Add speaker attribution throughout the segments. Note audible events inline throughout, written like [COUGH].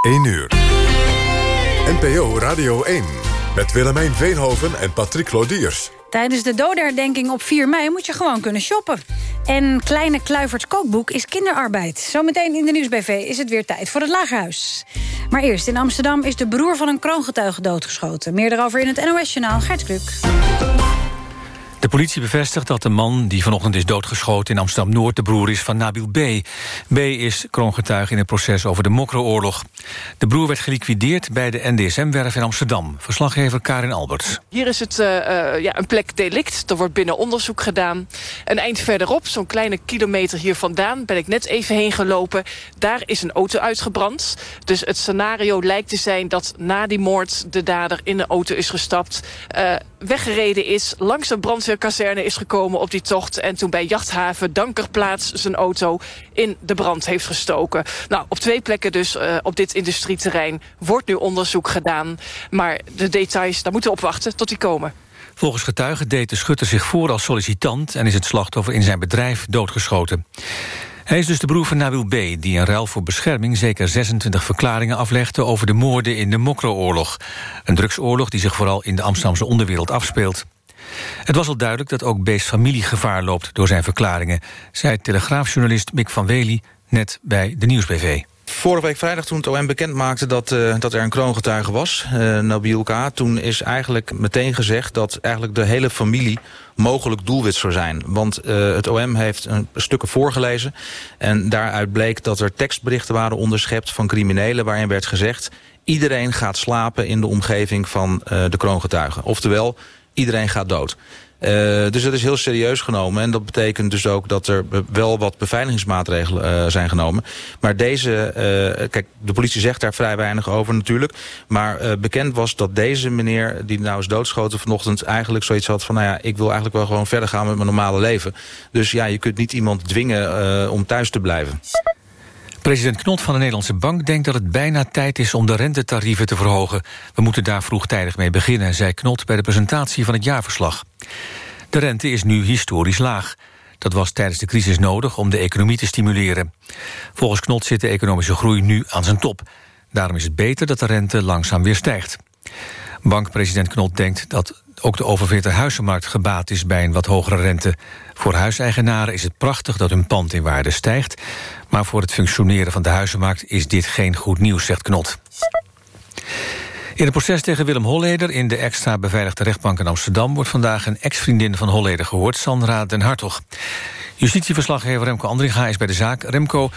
Speaker 1: 1 uur. NPO Radio 1 met Willemijn Veenhoven en Patrick Lodiers.
Speaker 2: Tijdens de dodenherdenking op 4 mei moet je gewoon kunnen shoppen. En Kleine Kluiverts kookboek is kinderarbeid. Zometeen in de Nieuwsbv is het weer tijd voor het Lagerhuis. Maar eerst, in Amsterdam is de broer van een kroongetuige doodgeschoten. Meer daarover in het NOS-journaal Gert Kluk.
Speaker 3: De politie bevestigt dat de man die vanochtend is doodgeschoten in Amsterdam-Noord de broer is van Nabil B. B is kroongetuige in het proces over de Mokro-oorlog. De broer werd geliquideerd bij de NDSM-werf in Amsterdam. Verslaggever Karin Alberts.
Speaker 4: Hier is het uh, uh, ja, een plek delict. Er wordt binnen onderzoek gedaan. Een eind verderop, zo'n kleine kilometer hier vandaan... ben ik net even heen gelopen. Daar is een auto uitgebrand. Dus het scenario lijkt te zijn dat na die moord... de dader in de auto is gestapt, uh, weggereden is... langs een brandweerkazerne is gekomen op die tocht... en toen bij Jachthaven Dankerplaats zijn auto in de brand heeft gestoken. Nou, op twee plekken dus op dit industrieterrein wordt nu onderzoek gedaan. Maar de details, daar moeten we op wachten tot die komen.
Speaker 3: Volgens getuigen deed de schutter zich voor als sollicitant... en is het slachtoffer in zijn bedrijf doodgeschoten. Hij is dus de broer van Nabil B., die in ruil voor bescherming... zeker 26 verklaringen aflegde over de moorden in de Mokro-oorlog. Een drugsoorlog die zich vooral in de Amsterdamse onderwereld afspeelt. Het was al duidelijk dat ook B's familie gevaar loopt door zijn verklaringen... zei telegraafjournalist Mick van Wely net bij de Nieuwsbv.
Speaker 5: Vorige week vrijdag toen het OM bekend maakte dat, uh, dat er een kroongetuige was, uh, Nabil K. Toen is eigenlijk meteen gezegd dat eigenlijk de hele familie mogelijk doelwit zou zijn. Want uh, het OM heeft een stukken voorgelezen. En daaruit bleek dat er tekstberichten waren onderschept van criminelen... waarin werd gezegd, iedereen gaat slapen in de omgeving van de kroongetuigen. Oftewel, iedereen gaat dood. Uh, dus dat is heel serieus genomen. En dat betekent dus ook dat er wel wat beveiligingsmaatregelen uh, zijn genomen. Maar deze, uh, kijk, de politie zegt daar vrij weinig over natuurlijk. Maar bekend was dat deze meneer, die nou is doodgeschoten vanochtend... eigenlijk zoiets had van, nou ja, ik wil eigenlijk wel gewoon verder gaan met mijn normale leven. Dus ja, je kunt niet iemand dwingen om thuis te blijven.
Speaker 3: President Knot van de Nederlandse Bank denkt dat het bijna tijd is om de rentetarieven te verhogen. We moeten daar vroegtijdig mee beginnen, zei Knot bij de presentatie van het jaarverslag. De rente is nu historisch laag. Dat was tijdens de crisis nodig om de economie te stimuleren. Volgens Knot zit de economische groei nu aan zijn top. Daarom is het beter dat de rente langzaam weer stijgt. Bankpresident Knot denkt dat ook de oververhitte huizenmarkt gebaat is bij een wat hogere rente. Voor huiseigenaren is het prachtig dat hun pand in waarde stijgt... maar voor het functioneren van de huizenmarkt is dit geen goed nieuws, zegt Knot. In het proces tegen Willem Holleder in de extra beveiligde rechtbank in Amsterdam... wordt vandaag een ex-vriendin van Holleder gehoord, Sandra den Hartog. Justitieverslaggever Remco Andringa is bij de zaak. Remco,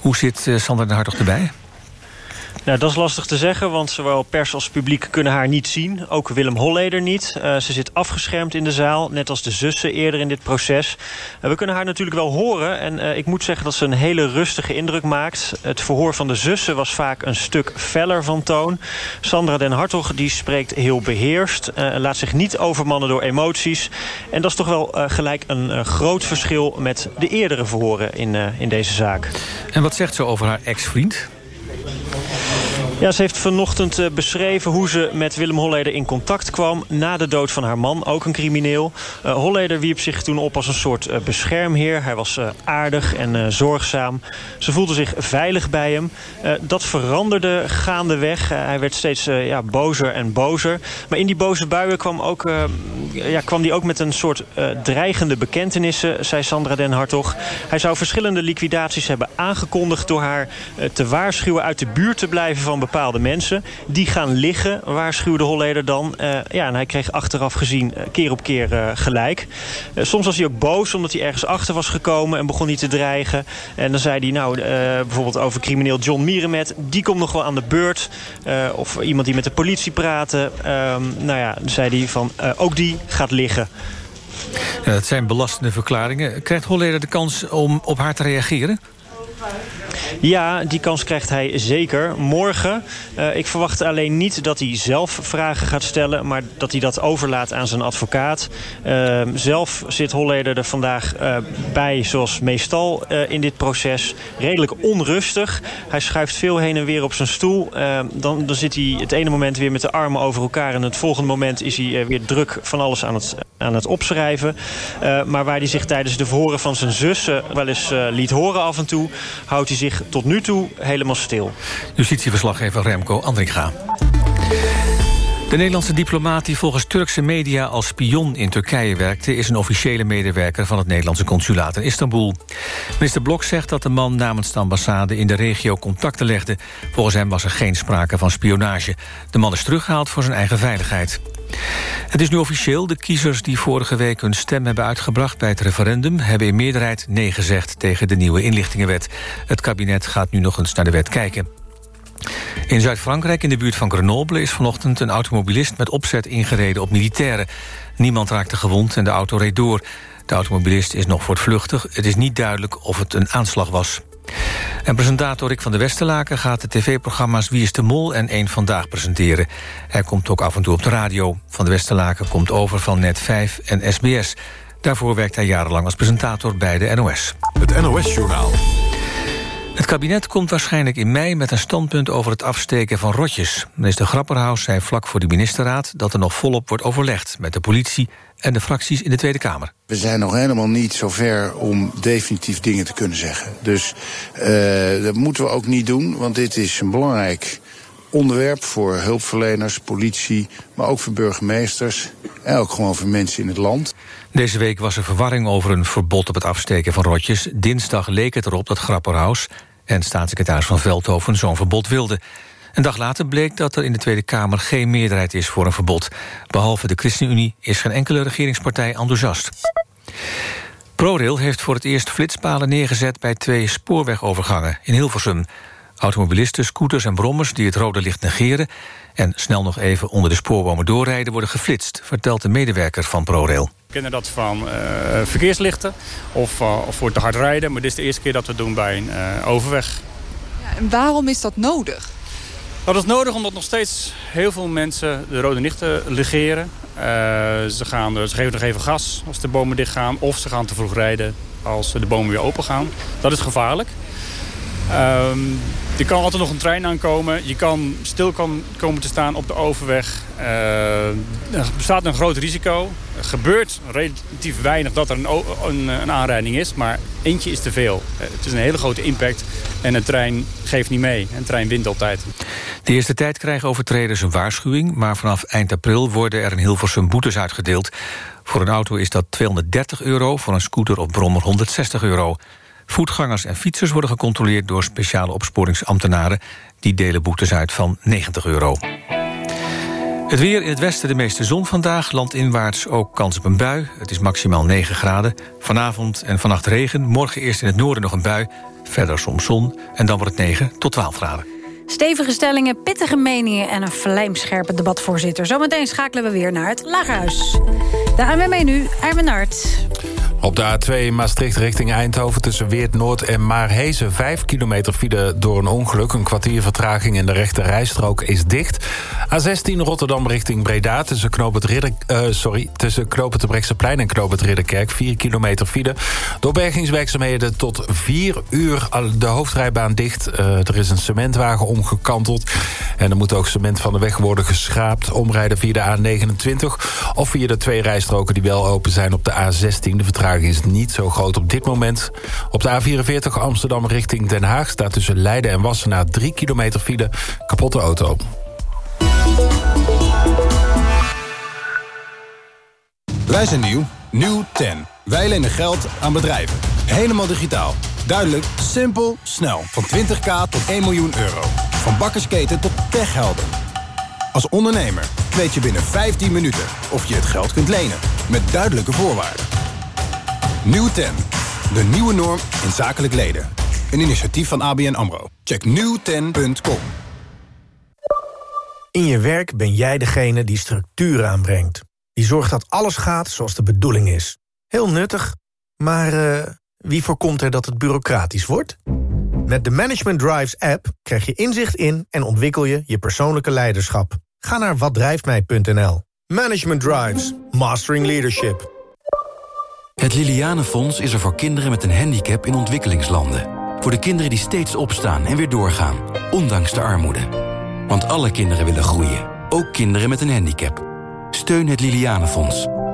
Speaker 3: hoe zit eh, Sandra den Hartog erbij?
Speaker 6: Nou, dat is lastig te zeggen, want zowel pers als publiek kunnen haar niet zien. Ook Willem Holleder niet. Uh, ze zit afgeschermd in de zaal, net als de zussen eerder in dit proces. Uh, we kunnen haar natuurlijk wel horen en uh, ik moet zeggen dat ze een hele rustige indruk maakt. Het verhoor van de zussen was vaak een stuk feller van toon. Sandra den Hartog die spreekt heel beheerst, laat zich niet overmannen door emoties. En dat is toch wel gelijk een groot verschil met de eerdere verhoren in, in deze zaak.
Speaker 3: En wat zegt ze over haar ex-vriend?
Speaker 6: Ja, ze heeft vanochtend uh, beschreven hoe ze met Willem Holleder in contact kwam... na de dood van haar man, ook een crimineel. Uh, Holleder wierp zich toen op als een soort uh, beschermheer. Hij was aardig en zorgzaam. Ze voelde zich veilig bij hem. dat veranderde gaandeweg. hij werd steeds ja, bozer en bozer. Maar in die boze buien kwam, ook, ja, kwam hij ook met een soort dreigende bekentenissen... zei Sandra den Hartog. Hij zou verschillende liquidaties hebben aangekondigd... door haar te waarschuwen uit de buurt te blijven van bepaalde mensen. Die gaan liggen, waarschuwde Holleder dan. Uh, ja, en hij kreeg achteraf gezien uh, keer op keer uh, gelijk. soms was hij ook boos omdat hij ergens achter was gekomen en begon hij te dreigen. En dan zei hij nou bijvoorbeeld over crimineel John Mierenmet. Die komt nog wel aan de beurt. of iemand die met de politie praatte. Ehm, nou ja, dan zei hij van ook die gaat liggen.
Speaker 3: Dat zijn belastende verklaringen. Krijgt Holleder de kans om op haar te reageren?
Speaker 6: Ja, die kans krijgt hij zeker. Morgen. Uh, ik verwacht alleen niet dat hij zelf vragen gaat stellen... maar dat hij dat overlaat aan zijn advocaat. Uh, zelf zit Holleder er vandaag uh, bij, zoals meestal in dit proces. Redelijk onrustig. Hij schuift veel heen en weer op zijn stoel. dan, dan zit hij het ene moment weer met de armen over elkaar... en het volgende moment is hij weer druk van alles aan het, aan het opschrijven. maar waar hij zich tijdens de verhoren van zijn zussen wel eens liet horen af en toe... houdt hij zich tot nu toe helemaal stil.
Speaker 3: Justitieverslaggever Remco Andringa. De Nederlandse diplomaat die volgens Turkse media als spion in Turkije werkte... is een officiële medewerker van het Nederlandse consulaat in Istanbul. Minister Blok zegt dat de man namens de ambassade in de regio contacten legde. Volgens hem was er geen sprake van spionage. De man is teruggehaald voor zijn eigen veiligheid. Het is nu officieel. De kiezers die vorige week hun stem hebben uitgebracht bij het referendum... hebben in meerderheid nee gezegd tegen de nieuwe inlichtingenwet. Het kabinet gaat nu nog eens naar de wet kijken. In Zuid-Frankrijk, in de buurt van Grenoble... is vanochtend een automobilist met opzet ingereden op militairen. Niemand raakte gewond en de auto reed door. De automobilist is nog voortvluchtig. Het is niet duidelijk of het een aanslag was. En presentator Rick van der Westerlaken gaat de tv-programma's Wie is de Mol en Eén Vandaag presenteren. Hij komt ook af en toe op de radio. Van der Westerlaken komt over van Net5 en SBS. Daarvoor werkt hij jarenlang als presentator bij de NOS.
Speaker 1: Het NOS-journaal.
Speaker 3: Het kabinet komt waarschijnlijk in mei met een standpunt over het afsteken van rotjes. Minister Grapperhaus zei vlak voor de ministerraad dat er nog volop wordt overlegd met de politie en de fracties in de Tweede Kamer.
Speaker 7: We zijn nog helemaal niet zover om definitief dingen te kunnen zeggen. Dus uh, dat moeten we ook niet doen, want dit is een belangrijk onderwerp voor hulpverleners, politie, maar ook voor burgemeesters en ook gewoon voor mensen in het land.
Speaker 3: Deze week was er verwarring over een verbod op het afsteken van rotjes. Dinsdag leek het erop dat Grapperhaus en staatssecretaris Van Veldhoven zo'n verbod wilden. Een dag later bleek dat er in de Tweede Kamer geen meerderheid is voor een verbod. Behalve de ChristenUnie is geen enkele regeringspartij enthousiast. ProRail heeft voor het eerst flitspalen neergezet bij twee spoorwegovergangen in Hilversum. Automobilisten, scooters en brommers die het rode licht negeren... en snel nog even onder de spoorbomen doorrijden worden geflitst... vertelt de medewerker van ProRail.
Speaker 8: We kennen dat van uh, verkeerslichten of, uh, of voor te hard rijden... maar dit is de eerste keer dat we het doen bij een uh, overweg.
Speaker 9: Ja, en waarom is dat nodig?
Speaker 8: Dat is nodig omdat nog steeds heel veel mensen de rode lichten legeren. ze, gaan, ze geven nog even gas als de bomen dichtgaan... of ze gaan te vroeg rijden als de bomen weer open gaan. Dat is gevaarlijk. Um, er kan altijd nog een trein aankomen. Je kan stil kan komen te staan op de overweg. Uh, er bestaat een groot risico. Er gebeurt relatief weinig dat er een, een, een aanrijding is. Maar eentje is te veel. Uh, het is een hele grote impact. En een trein geeft niet mee. Een trein wint altijd.
Speaker 3: De eerste tijd krijgen overtreders een waarschuwing. Maar vanaf eind april worden er in Hilversum boetes uitgedeeld. Voor een auto is dat 230 euro. Voor een scooter of brommer 160 euro. Voetgangers en fietsers worden gecontroleerd door speciale opsporingsambtenaren. Die delen boetes uit van 90 euro. Het weer in het westen de meeste zon vandaag. Landinwaarts ook kans op een bui. Het is maximaal 9 graden. Vanavond en vannacht regen. Morgen eerst in het noorden nog een bui. Verder soms zon. En dan wordt het 9 tot 12 graden.
Speaker 2: Stevige stellingen, pittige meningen en een vlijmscherpe debatvoorzitter. Zometeen schakelen we weer naar het Lagerhuis. De ANWB nu, Nart.
Speaker 10: Op de A2 Maastricht richting Eindhoven tussen Weert Noord en Maarhezen... 5 kilometer file door een ongeluk. Een kwartier vertraging in de rechte rijstrook is dicht. A16 Rotterdam richting Breda tussen Knoop het, Ridder, uh, sorry, tussen en Knoop Ridderkerk. 4 kilometer file. Door bergingswerkzaamheden tot 4 uur de hoofdrijbaan dicht. Uh, er is een cementwagen omgekanteld. En er moet ook cement van de weg worden geschraapt. Omrijden via de A29 of via de twee rijstroken die wel open zijn op de A16. De vertraging is niet zo groot op dit moment. Op de A44 Amsterdam richting Den Haag... staat tussen Leiden en Wassenaar 3 kilometer file. Kapotte auto.
Speaker 11: Wij zijn nieuw. Nieuw 10. Wij lenen geld aan bedrijven. Helemaal digitaal. Duidelijk, simpel, snel. Van 20k tot 1 miljoen euro. Van bakkersketen tot techhelden. Als ondernemer weet je binnen 15 minuten of je het geld kunt lenen. Met duidelijke voorwaarden. Nieuw 10. De nieuwe norm in zakelijk leden. Een initiatief van ABN AMRO. Check nieuwten.com.
Speaker 12: In je werk ben jij degene die structuur aanbrengt. Die zorgt dat alles gaat zoals de bedoeling is. Heel nuttig, maar uh, wie voorkomt er dat het bureaucratisch wordt? Met de Management Drives app krijg je inzicht in en ontwikkel je je persoonlijke leiderschap. Ga naar watdrijftmij.nl. Management Drives. Mastering Leadership.
Speaker 13: Het Lilianenfonds is er voor kinderen met een handicap in ontwikkelingslanden. Voor de kinderen die steeds opstaan en weer doorgaan, ondanks de armoede. Want alle kinderen willen groeien, ook kinderen met een handicap. Steun het Lilianenfonds.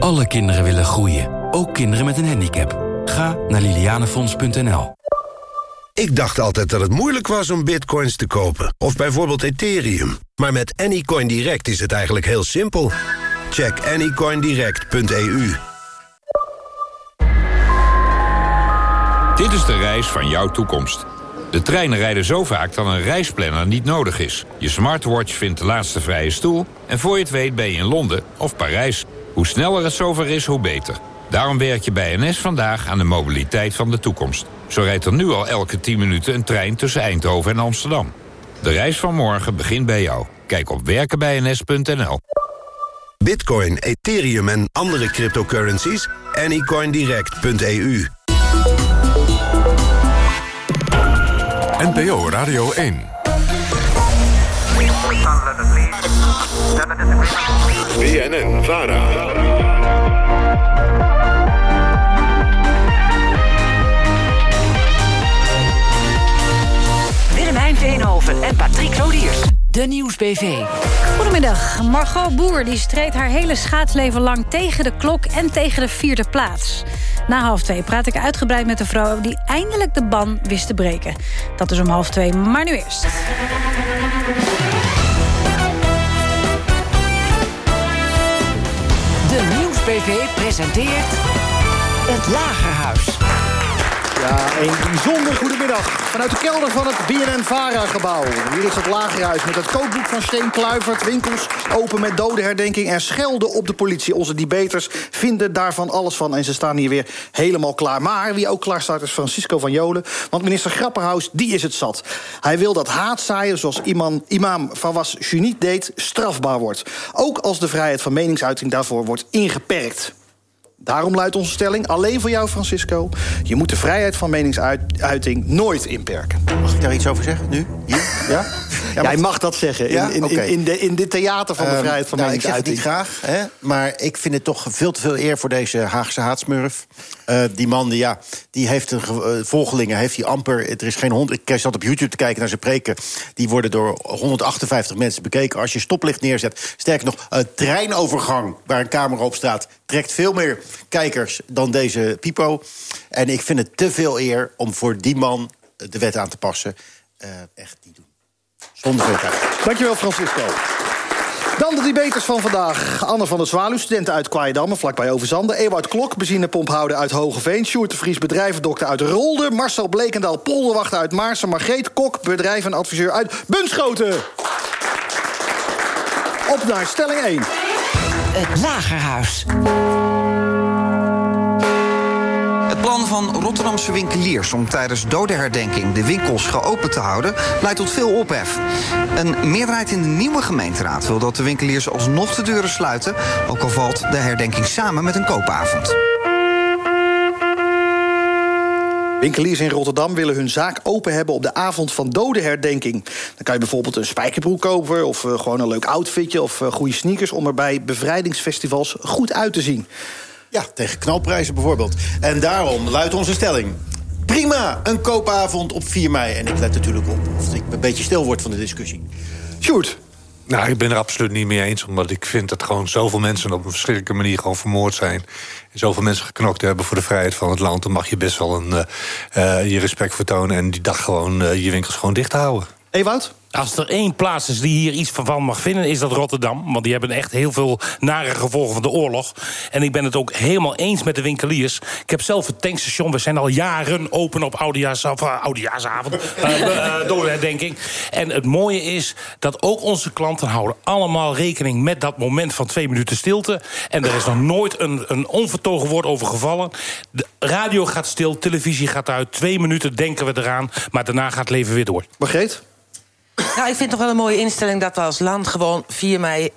Speaker 13: Alle kinderen willen groeien, ook kinderen met een handicap. Ga naar lilianefonds.nl.
Speaker 14: Ik dacht altijd dat het moeilijk was om bitcoins te kopen. Of bijvoorbeeld Ethereum. Maar met Anycoin Direct is het eigenlijk heel simpel. Check anycoindirect.eu.
Speaker 15: Dit is de reis van jouw toekomst. De treinen rijden zo vaak dat een reisplanner niet nodig is. Je smartwatch vindt de laatste vrije stoel... en voor je het weet ben je in Londen of Parijs. Hoe sneller het zover is, hoe beter. Daarom werk je bij NS vandaag aan de mobiliteit van de toekomst. Zo rijdt er nu al elke 10 minuten een trein tussen Eindhoven en Amsterdam. De reis van morgen begint bij jou. Kijk op werkenbijns.nl.
Speaker 14: Bitcoin, Ethereum en andere cryptocurrencies? Anycoindirect.eu.
Speaker 1: NPO Radio 1. BNN Vara.
Speaker 16: Willemijn Veenhoven en Patrick Lodiers. De Nieuwsbv.
Speaker 2: Goedemiddag. Margot Boer die streed haar hele schaatsleven lang tegen de klok en tegen de vierde plaats. Na half twee praat ik uitgebreid met de vrouw die eindelijk de ban wist te breken. Dat is om half twee, maar nu eerst.
Speaker 16: Nieuwsbv presenteert... Het Lagerhuis.
Speaker 17: Ja, een bijzonder goedemiddag. Vanuit de kelder van het BNN-Vara-gebouw. Hier is het lagerhuis met het kookboek van Steen Kluivert. Winkels open met dodenherdenking en schelden op de politie. Onze debaters vinden daarvan alles van. En ze staan hier weer helemaal klaar. Maar wie ook klaar staat is Francisco van Jolen. Want minister Grapperhaus, die is het zat. Hij wil dat haatzaaien, zoals imam, imam Fawaz Juniet deed, strafbaar wordt. Ook als de vrijheid van meningsuiting daarvoor wordt ingeperkt. Daarom luidt onze stelling, alleen voor jou Francisco... je moet de vrijheid van meningsuiting nooit inperken.
Speaker 18: Mag ik daar iets over zeggen, nu? Hier? [LAUGHS]
Speaker 17: Ja? Jij mag dat zeggen in,
Speaker 18: Ja?
Speaker 17: in, in, in, de, in dit theater van de
Speaker 18: Ehm,
Speaker 17: vrijheid van
Speaker 18: nou, ik zeg het
Speaker 17: meningsuiting.
Speaker 18: niet graag, hè, maar ik vind het toch veel te veel eer voor deze Haagse haatsmurf. Eh, die man, die, ja, die heeft een eh, volgelingen, heeft hij amper... Er is geen hond, ik zat op YouTube te kijken naar zijn preken. Die worden door 158 mensen bekeken. Als je stoplicht neerzet, sterker nog, een treinovergang... waar een camera op staat, trekt veel meer kijkers dan deze Pipo. En ik vind het te veel eer om voor die man eh, de wet aan te passen. Echt niet doen. Zonder veel tijd.
Speaker 17: Dankjewel Francisco. Dan de debaters van vandaag. Anne van der Zwaluw, studenten uit Kwaaidamme, vlakbij Overzande. Ewout Klok, benzinepomphouder uit Hogeveen. Sjoerd de Vries, bedrijvendokter uit Rolde. Marcel Blekendaal, polderwachter uit Maarsen. Margreet Kok, bedrijvenadviseur uit Bunschoten. Op naar stelling 1.
Speaker 16: Het Lagerhuis.
Speaker 19: Van Rotterdamse winkeliers om tijdens dodenherdenking de winkels geopend te houden leidt tot veel ophef. Een meerderheid in de nieuwe gemeenteraad wil dat de winkeliers alsnog de deuren sluiten, ook al valt de herdenking samen met een koopavond.
Speaker 17: Winkeliers in Rotterdam willen hun zaak open hebben op de avond van dodenherdenking. Dan kan je bijvoorbeeld een spijkerbroek kopen of eh, gewoon een leuk outfitje of eh, goede sneakers om er bij bevrijdingsfestivals goed uit te zien.
Speaker 18: Ja, tegen knalprijzen bijvoorbeeld. En daarom luidt onze stelling. Prima, een koopavond op 4 mei. En ik let natuurlijk op of ik een beetje stil word van de discussie.
Speaker 17: Sjoerd.
Speaker 20: Nou, ik ben er absoluut niet mee eens. Omdat ik vind dat gewoon zoveel mensen op een verschrikkelijke manier gewoon vermoord zijn. En zoveel mensen geknokt hebben voor de vrijheid van het land. Dan mag je best wel een, eh, eh, je respect vertonen. En die dag gewoon eh, je winkels gewoon dicht houden.
Speaker 17: Ewout?
Speaker 21: Als er één plaats is die hier iets van mag vinden, is dat Rotterdam. Want die hebben echt heel veel nare gevolgen van de oorlog. En ik ben het ook helemaal eens met de winkeliers. Ik heb zelf het tankstation. We zijn al jaren open op Oudejaars, of, uh, Oudejaarsavond. uh, [LAUGHS] uh, doorherdenking. En het mooie is dat ook onze klanten houden allemaal rekening met dat moment van twee minuten stilte. En er is nog nooit een, een onvertogen woord over gevallen. De radio gaat stil, televisie gaat uit. Twee minuten denken we eraan. Maar daarna gaat het leven weer door.
Speaker 17: Margreet?
Speaker 22: Nou, ik vind het toch wel een mooie instelling dat we als land gewoon 4 mei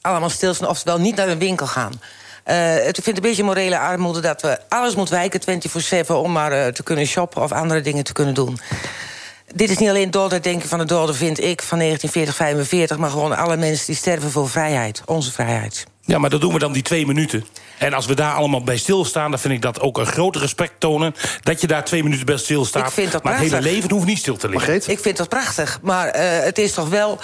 Speaker 22: allemaal stilstaan, oftewel niet naar een winkel gaan. Het, ik vind het een beetje morele armoede dat we alles moeten wijken 24-7 om maar uh, te kunnen shoppen of andere dingen te kunnen doen. dit is niet alleen doodherdenking van de doden, vind ik, van 1940, 45... maar gewoon alle mensen die sterven voor vrijheid, onze vrijheid.
Speaker 21: Ja, maar dat doen we dan die twee minuten. En als we daar allemaal bij stilstaan... dan vind ik dat ook een groot respect tonen... dat je daar twee minuten bij stilstaat.
Speaker 22: Ik vind dat
Speaker 21: maar het hele
Speaker 22: prachtig.
Speaker 21: leven hoeft niet stil te liggen.
Speaker 22: Ik vind dat prachtig, maar eh, het is toch wel...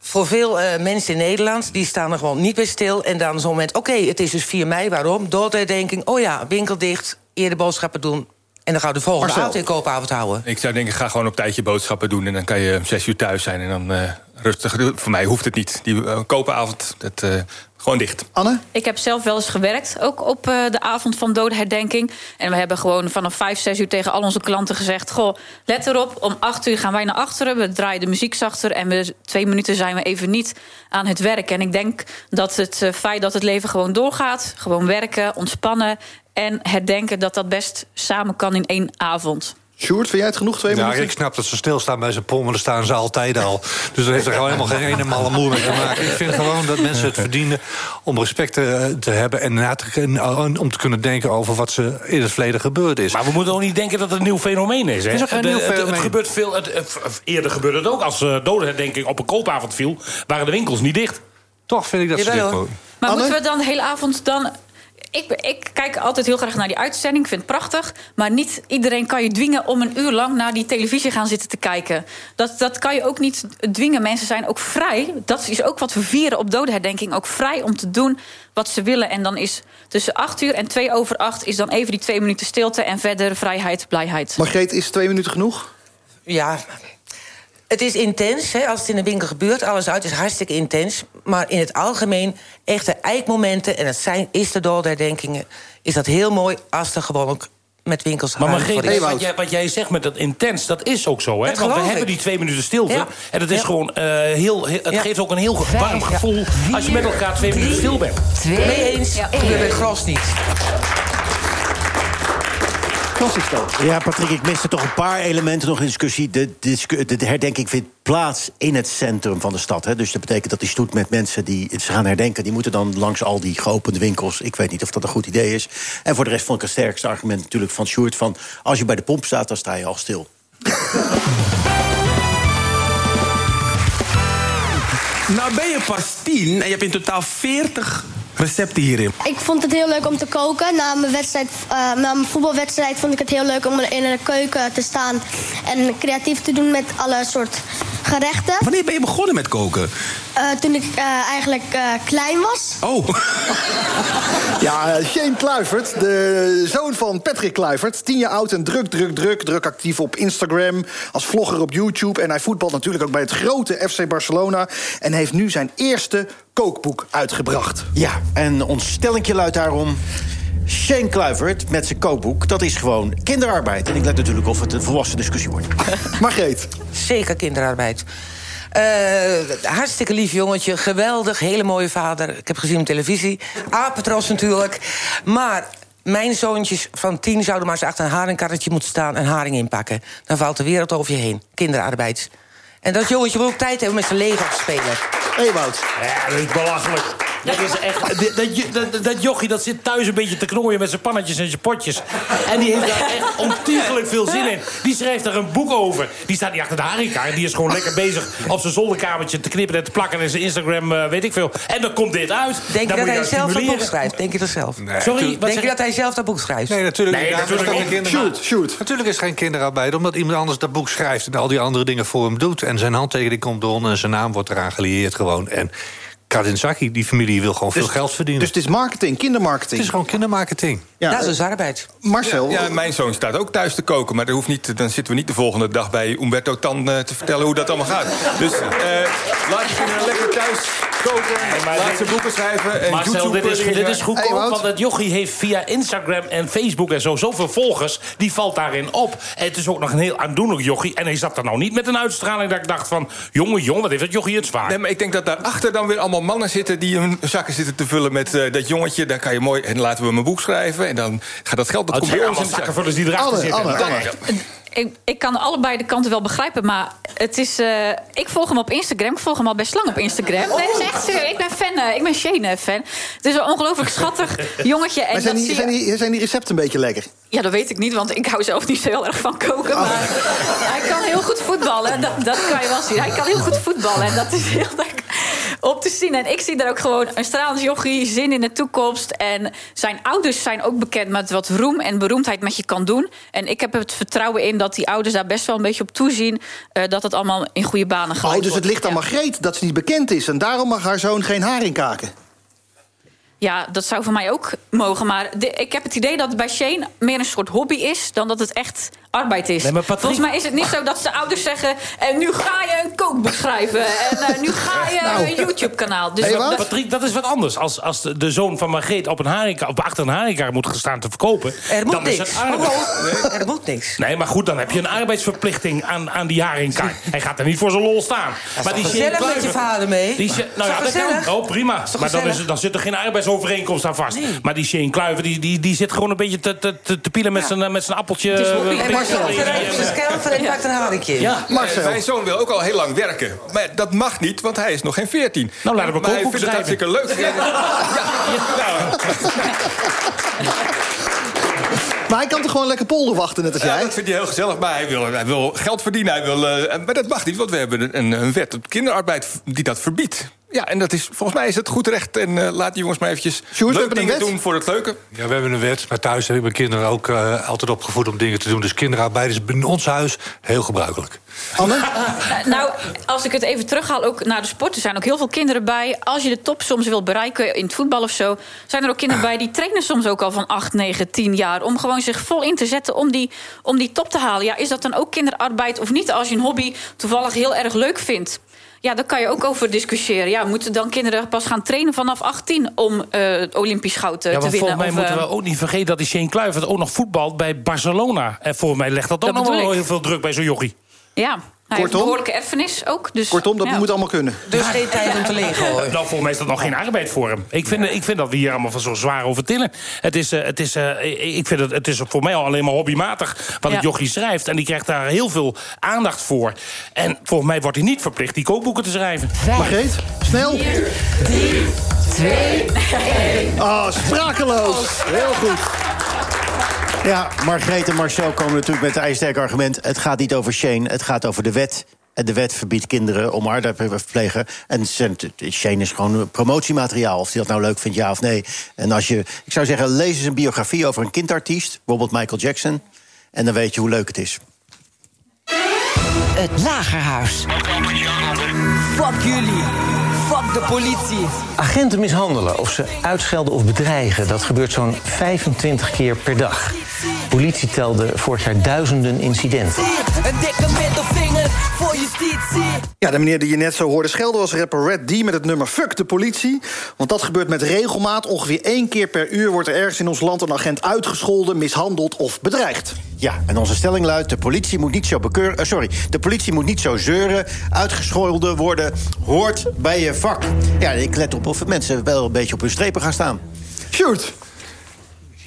Speaker 22: Voor veel eh, mensen in Nederland, die staan er gewoon niet bij stil. En dan zo'n moment, oké, het is dus 4 mei, waarom? Doodherdenking, oh ja, winkel dicht, eerder boodschappen doen... en dan gaan we de volgende
Speaker 23: Marcel.
Speaker 22: avond in koopavond houden.
Speaker 23: Ik zou denken, ga gewoon op tijdje boodschappen doen... en dan kan je om zes uur thuis zijn en dan eh, rustig doen. Voor mij hoeft het niet. Die eh, koopavond, dat, eh, gewoon dicht.
Speaker 17: Anne?
Speaker 24: Ik heb zelf wel eens gewerkt, ook op eh, de avond van dodenherdenking. En we hebben gewoon vanaf 5, 6 uur tegen al onze klanten gezegd... goh, let erop, om 8 uur gaan wij naar achteren. We draaien de muziek zachter en we, twee minuten zijn we even niet aan het werk. En ik denk dat het eh, feit dat het leven gewoon doorgaat... gewoon werken, ontspannen en herdenken... dat dat best samen kan in één avond.
Speaker 17: Sjoerd, vind jij het genoeg, twee
Speaker 20: Nou,
Speaker 17: minuten?
Speaker 20: ik snap dat ze stilstaan bij zijn pom, maar daar staan ze altijd al. Dus daar heeft er gewoon helemaal geen ene malle moe mee te maken. Ik vind gewoon dat mensen het verdienen om respect te, te hebben... en na te, en om te kunnen denken over wat ze in het verleden gebeurd is.
Speaker 21: Maar we moeten ook niet denken dat het een nieuw fenomeen is. Hè?
Speaker 20: Het is ook geen
Speaker 21: De-
Speaker 20: nieuw
Speaker 21: het- Het,
Speaker 20: fenomeen.
Speaker 21: gebeurt veel, het, eerder gebeurde het ook. Als uh, dodenherdenking op een koopavond viel... waren de winkels niet dicht.
Speaker 20: Toch vind ik
Speaker 21: dat
Speaker 20: ze
Speaker 21: Jawel.
Speaker 24: Maar moeten we dan de hele avond dan... Ik, ik kijk altijd heel graag naar die uitzending, ik vind het prachtig. Maar niet iedereen kan je dwingen om een uur lang naar die televisie gaan zitten te kijken. Dat, dat kan je ook niet dwingen. Mensen zijn ook vrij. Dat is ook wat we vieren op dodenherdenking. Ook vrij om te doen wat ze willen. En dan is tussen acht uur en twee over acht... is dan even die twee minuten stilte en verder vrijheid, blijheid.
Speaker 17: Margreet, is twee minuten genoeg?
Speaker 22: Ja, het is intens hè, als het in de winkel gebeurt. Alles uit is hartstikke intens. Maar in het algemeen, echte eikmomenten... en het zijn, is de doodherdenkingen... is dat heel mooi als er gewoon ook met winkels
Speaker 21: Maar Margreet,
Speaker 22: is.
Speaker 21: wat jij, wat jij zegt met dat intens, dat is ook zo. Hè?
Speaker 22: Dat
Speaker 21: Want we hebben die twee minuten stilte.
Speaker 22: Ja.
Speaker 21: En het is
Speaker 22: Ja.
Speaker 21: gewoon eh, heel, het
Speaker 22: Ja.
Speaker 21: geeft ook een heel warm
Speaker 22: ja.
Speaker 21: gevoel... als je met elkaar twee minuten stil bent.
Speaker 22: Mee eens, Ja. gebeurt bij Niet.
Speaker 18: Ja, Patrick, ik miste toch een paar elementen nog in discussie. De, discu- de, de herdenking vindt plaats in het centrum van de stad. Hè. Dus dat betekent dat die stoet met mensen die ze gaan herdenken... die moeten dan langs al die geopende winkels. Ik weet niet of dat een goed idee is. En voor de rest vond ik het sterkste argument natuurlijk van Sjoerd... van als je bij de pomp staat, dan sta je al stil.
Speaker 25: Nou ben je pas 10 en je hebt in totaal 40 recepten hierin.
Speaker 26: Ik vond het heel leuk om te koken. Na mijn, wedstrijd, eh, na mijn voetbalwedstrijd vond ik het heel leuk om in de keuken te staan en creatief te doen met alle soort gerechten.
Speaker 25: Wanneer ben je begonnen met koken?
Speaker 26: Eh, toen ik eh, eigenlijk eh, klein was.
Speaker 25: Oh. [LAUGHS]
Speaker 17: Ja, Shane Kluivert, de zoon van Patrick Kluivert. Tien jaar oud en druk, druk, druk. Druk actief op Instagram, als vlogger op YouTube. En hij voetbalt natuurlijk ook bij het grote FC Barcelona. En heeft nu zijn eerste kookboek uitgebracht.
Speaker 18: Ja, en ons stellingje luidt daarom... Shane Kluivert met zijn kookboek, dat is gewoon kinderarbeid. En ik let natuurlijk of het een volwassen discussie wordt. [LAUGHS]
Speaker 17: Margreet.
Speaker 22: Zeker kinderarbeid. Eh, hartstikke lief jongetje, geweldig, hele mooie vader. Ik heb gezien op televisie. Apetros natuurlijk. Maar mijn zoontjes van tien zouden maar eens achter een haringkarretje moeten staan... en haring inpakken. Dan valt de wereld over je heen. Kinderarbeid. En dat jongetje wil ook tijd hebben met zijn leven te spelen.
Speaker 17: Ewout.
Speaker 21: Ja, dat is belachelijk. Dat, is echt, dat, dat, dat, dat jochie dat zit thuis een beetje te knooien met zijn pannetjes en zijn potjes. En die heeft daar echt ontiegelijk veel zin in. Die schrijft er een boek over. Die staat niet achter de haringkaart. Die is gewoon lekker bezig op zijn zolderkamertje te knippen en te plakken... en zijn Instagram, eh, weet ik veel. En dan komt dit uit.
Speaker 22: Denk je dat hij zelf dat boek schrijft? Denk je dat zelf?
Speaker 21: Sorry, wat
Speaker 22: Denk
Speaker 21: zeg
Speaker 22: je dat hij zelf dat boek schrijft?
Speaker 20: Nee, natuurlijk
Speaker 21: Nee, natuurlijk niet.
Speaker 20: een kinder- Natuurlijk is geen kinderarbeid, omdat iemand anders dat boek schrijft... en al die andere dingen voor hem doet. En zijn handtekening komt eronder en zijn naam wordt eraan gelieerd gewoon. En Kazanzaki, die familie wil gewoon veel geld verdienen.
Speaker 17: Dus het is marketing, kindermarketing.
Speaker 20: Het is gewoon kindermarketing.
Speaker 17: Ja,
Speaker 22: dat is dus arbeid.
Speaker 17: Marcel.
Speaker 23: Ja, mijn zoon staat ook thuis te koken. Maar dat hoeft niet, dan zitten we niet de volgende dag bij Umberto Tan eh, te vertellen hoe dat allemaal gaat. Dus eh laat je kinderen lekker thuis koken. laat ze boeken schrijven. En
Speaker 21: Marcel,
Speaker 23: YouTube
Speaker 21: dit is, dit is goedkoop,
Speaker 23: Hey,
Speaker 21: want het jochie heeft via Instagram en Facebook en zo zoveel volgers. Die valt daarin op. En het is ook nog een heel aandoenlijk jochie. En hij zat er nou niet met een uitstraling dat ik dacht van... jongen, jongen, wat heeft dat jochie het zwaar.
Speaker 23: Nee, maar ik denk dat daarachter dan weer allemaal mannen zitten... die hun zakken zitten te vullen met eh, dat jongetje. Dan kan je mooi... En laten we mijn boek schrijven. En dan gaat dat geld... Dat
Speaker 21: Het
Speaker 23: komt bij ons in de zak.
Speaker 21: zakkenvullers die erachter zitten.
Speaker 17: Anne.
Speaker 24: ik, ik kan allebei de kanten wel begrijpen, maar het is. eh, ik volg hem op Instagram. Ik volg hem al best lang op Instagram. Nee, dat is echt serieus. Ik ben fan. eh, ik ben Shane fan. Het is een ongelooflijk schattig [LAUGHS] jongetje. En
Speaker 17: Maar zijn
Speaker 24: dat
Speaker 17: die, zijn, die, zijn die recepten een beetje lekker?
Speaker 24: Ja, dat weet ik niet, want ik hou zelf niet zo heel erg van koken. Maar hij kan heel goed voetballen. Dat, dat kan je wel zien. Hij kan heel goed voetballen. En dat is heel om te zien. En ik zie daar ook gewoon een stralend jochie, zin in de toekomst. En zijn ouders zijn ook bekend met wat roem en beroemdheid met je kan doen. En ik heb het vertrouwen in dat die ouders daar best wel een beetje op toezien... eh, dat het allemaal in goede banen gaat.
Speaker 17: Oh, dus het ligt aan Margreet dat ze niet bekend is... en daarom mag haar zoon geen haring kaken.
Speaker 24: Ja, dat zou voor mij ook mogen. Maar de- ik heb het idee dat het bij Shane meer een soort hobby is... dan dat het echt arbeid is.
Speaker 21: Nee, Patrick-
Speaker 24: Volgens mij is het niet zo dat de ouders zeggen... en nu ga je een kookboek schrijven. En eh, nu ga je
Speaker 21: Nou.
Speaker 24: een YouTube-kanaal. Dus
Speaker 21: Dus
Speaker 24: dat-
Speaker 21: Patrick, dat is wat anders. Als, als de, de zoon van Margreet op, een haringka, op achter een haringkar moet gaan staan te verkopen...
Speaker 22: Er moet
Speaker 21: dan is
Speaker 22: niks.
Speaker 21: het arbeid.
Speaker 22: Hallo, er moet niks.
Speaker 21: Nee, maar goed, dan heb je een arbeidsverplichting aan, aan die haringkar. Hij gaat er niet voor zijn lol staan.
Speaker 22: is
Speaker 21: maar die
Speaker 22: gezellig
Speaker 21: Shane
Speaker 22: met je vader mee?
Speaker 21: Die, nou
Speaker 22: Is
Speaker 21: ja, dat kan. Oh, prima. Maar dan, is, dan zit er geen arbeidsovereenkomst aan vast. Maar die Shane Kluiver, die, die, die zit gewoon een beetje te, te, te, te pielen met zijn eh, met zijn appeltje. Eh,
Speaker 24: Marcel,
Speaker 22: en pakt een.
Speaker 21: Ja.
Speaker 23: Mijn zoon wil ook al heel lang werken. Maar dat mag niet, want hij is nog geen 14.
Speaker 21: Nou, laat hem een
Speaker 23: maar hij vindt het hartstikke leuk. Ja, ja,
Speaker 17: Maar hij kan toch gewoon lekker polder wachten, net als
Speaker 23: Ja,
Speaker 17: jij?
Speaker 23: dat vindt hij heel gezellig, maar hij wil, hij wil geld verdienen. Hij wil, eh, maar dat mag niet, want we hebben een, een wet op kinderarbeid die dat verbiedt. Ja, en dat is, volgens mij is het goed recht. En eh, laat die jongens maar eventjes
Speaker 17: we
Speaker 23: leuk
Speaker 17: hebben een
Speaker 23: dingen doen voor het leuke.
Speaker 20: Ja, we hebben een wet, maar thuis heb ik mijn kinderen ook eh, altijd opgevoed om dingen te doen. Dus kinderarbeid is in ons huis heel gebruikelijk.
Speaker 17: Anne?
Speaker 24: Eh, nou, als ik het even terughaal, ook naar de sport. Er zijn ook heel veel kinderen bij. Als je de top soms wil bereiken in het voetbal of zo... zijn er ook kinderen bij die trainen soms ook al van 8, 9, 10 jaar... om gewoon zich vol in te zetten om die, om die top te halen. Ja, is dat dan ook kinderarbeid of niet? Als je een hobby toevallig heel erg leuk vindt... Ja, daar kan je ook over discussiëren. Ja, moeten dan kinderen pas gaan trainen vanaf 18 om eh, het Olympisch goud eh,
Speaker 21: Ja,
Speaker 24: te winnen?
Speaker 21: volgens mij
Speaker 24: Of,
Speaker 21: moeten
Speaker 24: eh,
Speaker 21: we ook niet vergeten dat die Shane Kluivert ook nog voetbalt bij Barcelona. En volgens mij legt dat ook
Speaker 24: Dat
Speaker 21: nog wel heel veel druk bij zo'n jochie.
Speaker 24: Ja, hij heeft een
Speaker 17: Kortom?
Speaker 24: behoorlijke erfenis ook. Dus,
Speaker 17: Kortom, dat
Speaker 24: ja.
Speaker 17: moet allemaal kunnen.
Speaker 22: Dus geen tijd om te liggen, hoor.
Speaker 21: Nou, volgens mij is dat nog geen arbeid voor hem. Ik vind, ik vind dat we hier allemaal van zo zwaar over tillen. Het is, eh, het is, eh, ik vind het, het is voor mij al alleen maar hobbymatig wat
Speaker 24: Ja.
Speaker 21: het jochie schrijft. En die krijgt daar heel veel aandacht voor. En volgens mij wordt hij niet verplicht die kookboeken te schrijven.
Speaker 17: Margreet, snel.
Speaker 22: 3, 2, 1.
Speaker 17: Oh, sprakeloos. Heel goed.
Speaker 18: Ja, Margreet en Marcel komen natuurlijk met het ijsterk argument... het gaat niet over Shane, het gaat over de wet. En de wet verbiedt kinderen om arbeid te verplegen. En Shane is gewoon promotiemateriaal. Of hij dat nou leuk vindt, ja of nee. En als je, ik zou zeggen, lees eens een biografie over een kindartiest. Bijvoorbeeld Michael Jackson. En dan weet je hoe leuk het is.
Speaker 16: Het Lagerhuis. Fuck jullie. Fuck de politie.
Speaker 27: Agenten mishandelen of ze uitschelden of bedreigen, dat gebeurt zo'n 25 keer per dag. Politie telde vorig jaar duizenden incidenten.
Speaker 16: Een dikke middelvinger voor justitie.
Speaker 17: Ja, de meneer die je net zo hoorde schelden was rapper Red D... met het nummer Fuck de politie. Want dat gebeurt met regelmaat. Ongeveer één keer per uur wordt er ergens in ons land... een agent uitgescholden, mishandeld of bedreigd.
Speaker 18: Ja, en onze stelling luidt: de politie moet niet zo bekeur, eh, sorry, de politie moet niet zo zeuren. Uitgescholden worden hoort bij je vak. Ja, ik let op of mensen wel een beetje op hun strepen gaan staan.
Speaker 17: Shoot.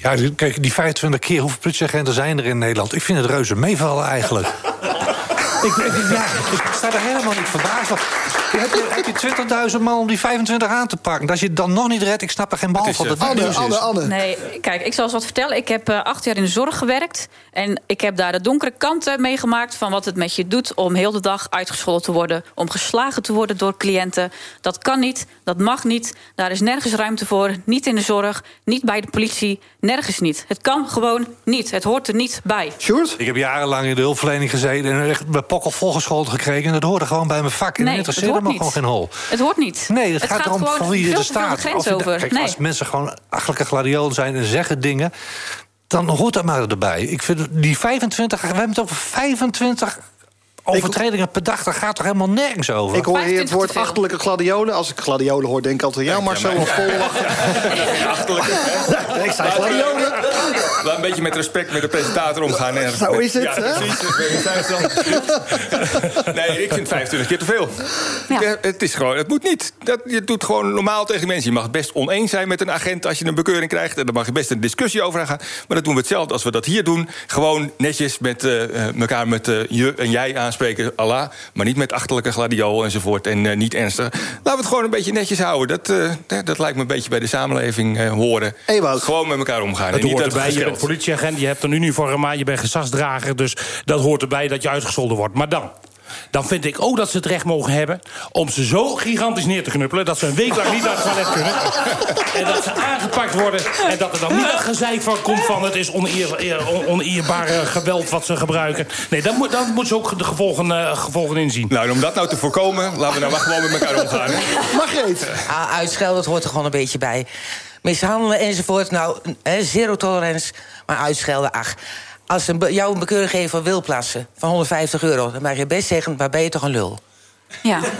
Speaker 20: Ja, kijk, die 25 keer, hoeveel politieagenten zijn er in Nederland? Ik vind het reuze meevallen eigenlijk. [LAUGHS] ik, ik- ja, ik sta er helemaal niet verbaasd van. Heb je, heb je 20.000 man om die 25 aan te pakken? Als je het dan nog niet redt, ik snap er geen bal van. Dat het nieuws is.
Speaker 24: Nee, kijk, ik zal eens wat vertellen. Ik heb eh, acht jaar in de zorg gewerkt. En ik heb daar de donkere kanten meegemaakt... van wat het met je doet om heel de dag uitgescholden te worden... om geslagen te worden door cliënten. Dat kan niet, dat mag niet. Daar is nergens ruimte voor. Niet in de zorg, niet bij de politie. Nergens niet. Het kan gewoon niet. Het hoort er niet bij.
Speaker 17: Sjoerd?
Speaker 20: Ik heb jarenlang in de hulpverlening gezeten... en echt mijn pokkel volgescholden gekregen. En dat hoorde gewoon bij mijn vak. En
Speaker 24: Nee,
Speaker 20: dat
Speaker 24: hoort
Speaker 20: me
Speaker 24: niet.
Speaker 20: gewoon geen hol.
Speaker 24: Het hoort niet.
Speaker 20: Nee, het, gaat, erom
Speaker 24: gewoon
Speaker 20: van wie je er
Speaker 24: de
Speaker 20: staat.
Speaker 24: grens
Speaker 20: Of je-
Speaker 24: over.
Speaker 20: Kijk,
Speaker 24: nee.
Speaker 20: als mensen gewoon achterlijke gladiolen zijn en zeggen dingen... dan hoort dat maar erbij. Ik vind die 25, we hebben het over 25 overtredingen per dag, dat gaat toch helemaal nergens over?
Speaker 17: Ik hoor hier het woord achterlijke gladiolen. Als ik gladiolen hoor, denk ik altijd... ja, Marcel of Paul. [LAUGHS]
Speaker 23: Achterlijke.
Speaker 17: Ik zei gladiolen.
Speaker 23: Wel een beetje met respect met de presentator omgaan.
Speaker 17: Zo is het,
Speaker 23: Ja,
Speaker 17: hè?
Speaker 23: precies. Dan. Nee, ik vind 25 keer te veel. Ja, het, is gewoon, het moet niet. Dat, je doet gewoon normaal tegen mensen. Je mag het best oneens zijn met een agent als je een bekeuring krijgt. En daar mag je best een discussie over gaan. Maar dat doen we hetzelfde als we dat hier doen. Gewoon netjes met eh, eh, elkaar met eh, je en jij aanspreken, Allah. Maar niet met achterlijke gladiool enzovoort. En eh, niet ernstig. Laten we het gewoon een beetje netjes houden. Dat, eh, dat lijkt me een beetje bij de samenleving eh, horen. Gewoon met elkaar omgaan.
Speaker 21: Het
Speaker 23: en niet
Speaker 21: hoort
Speaker 23: dat
Speaker 21: erbij. Bent politieagent, je hebt een uniform aan... je bent gezagsdrager, dus dat hoort erbij dat je uitgescholden wordt. Maar dan... Dan vind ik ook dat ze het recht mogen hebben om ze zo gigantisch neer te knuppelen... dat ze een week lang niet naar het toilet kunnen. en dat ze aangepakt worden. En dat er dan niet dat gezeik van komt van... het is oneer, eer- on- oneerbare geweld wat ze gebruiken. Nee, dan moet, dan moet ze ook de gevolgen, eh, gevolgen inzien.
Speaker 23: Nou, en om dat nou te voorkomen, laten we nou maar gewoon met elkaar omgaan. hè.
Speaker 17: Margreet.
Speaker 22: Ah, uitschelden, dat hoort er gewoon een beetje bij. Mishandelen enzovoort, nou, hè, zero tolerance. Maar uitschelden, ach. Als ze een jou een bekeuring geven voor wilplassen van 150 euro... dan mag je best zeggen, waar ben je toch een lul?
Speaker 24: Ja. [LAUGHS] [LAUGHS]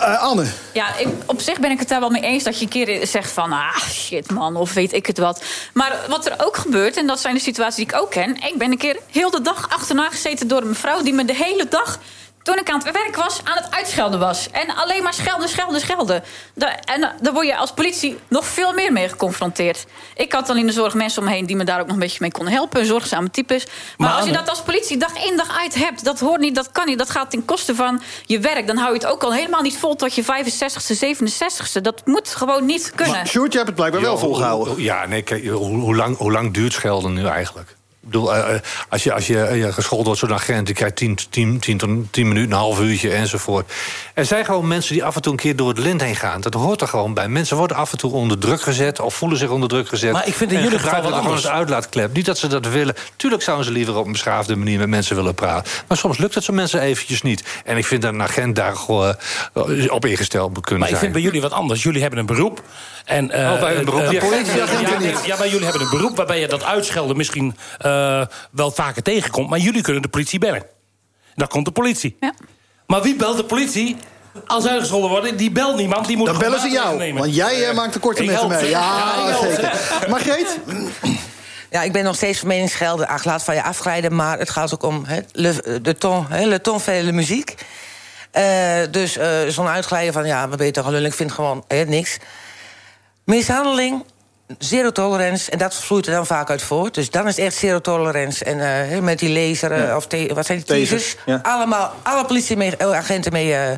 Speaker 17: Eh, Anne.
Speaker 24: Ja, ik, op zich ben ik het daar wel mee eens dat je een keer zegt van... ah, shit man, of weet ik het wat. Maar wat er ook gebeurt, en dat zijn de situaties die ik ook ken... ik ben een keer heel de dag achterna gezeten door een mevrouw... die me de hele dag, toen ik aan het werk was, aan het uitschelden was. En alleen maar schelden, schelden, schelden. En da- daar word je als politie nog veel meer mee geconfronteerd. Ik had dan in de zorg mensen om me heen... die me daar ook nog een beetje mee konden helpen. Zorgzame types. Maar,
Speaker 21: Maar
Speaker 24: als je dat als politie dag in dag uit hebt... dat hoort niet, dat kan niet, dat gaat ten koste van je werk. Dan hou je het ook al helemaal niet vol tot je 65ste, 67ste. Dat moet gewoon niet kunnen.
Speaker 17: Sjoerd, je hebt het blijkbaar wel volgehouden.
Speaker 20: Ja, nee, kijk, hoe, hoe lang, hoe lang duurt schelden nu eigenlijk? Ik bedoel, eh, eh, als je, als je eh, gescholden wordt zo'n agent... die krijgt 10 10, 10, tot 10 minuten, een half uurtje enzovoort. Er zijn gewoon mensen die af en toe een keer door het lint heen gaan. Dat hoort er gewoon bij. Mensen worden af en toe onder druk gezet... of voelen zich onder druk gezet.
Speaker 21: Maar ik vind in jullie geval
Speaker 20: gewoon als uitlaatklep. Niet dat ze dat willen. Tuurlijk zouden ze liever op een beschaafde manier... met mensen willen praten. Maar soms lukt het zo mensen eventjes niet. En ik vind dat een agent daar gewoon op ingesteld moet kunnen
Speaker 21: Maar ik
Speaker 20: zijn.
Speaker 21: vind bij jullie wat anders. Jullie hebben een beroep. En, eh,
Speaker 20: Oh, wij hebben een beroep.
Speaker 21: eh,
Speaker 20: Ja,
Speaker 21: eh,
Speaker 20: politieagenten
Speaker 21: ja,
Speaker 20: niet.
Speaker 21: Ja, maar jullie hebben een beroep waarbij je dat uitschelden misschien eh, wel vaker tegenkomt. Maar jullie kunnen de politie bellen. Dan komt de politie. Maar wie belt de politie? Als uitgescholden worden, die belt niemand. Die moet
Speaker 17: Dan bellen ze jou,
Speaker 21: nemen.
Speaker 17: want jij eh, maakt de korte
Speaker 21: Ik
Speaker 17: metten
Speaker 21: help
Speaker 17: mee. Ja,
Speaker 21: ze.
Speaker 17: zeker. Margreet?
Speaker 22: Ja, ik ben nog steeds van mening schelden. Ach, laat van je afglijden. Maar het gaat ook om hè, le, de ton, hè, le ton la muziek. Eh, dus eh, zo'n uitglijden van, ja, we weten toch lullen. Ik vind gewoon hè, niks. Mishandeling, zero tolerance. En dat vloeit er dan vaak uit voort. Dus dan is het echt zero tolerance. En eh, hè, met die laser, eh,
Speaker 17: Ja.
Speaker 22: of wat zijn die
Speaker 17: Tasers, ja.
Speaker 22: Allemaal, alle politieagenten mee, eh,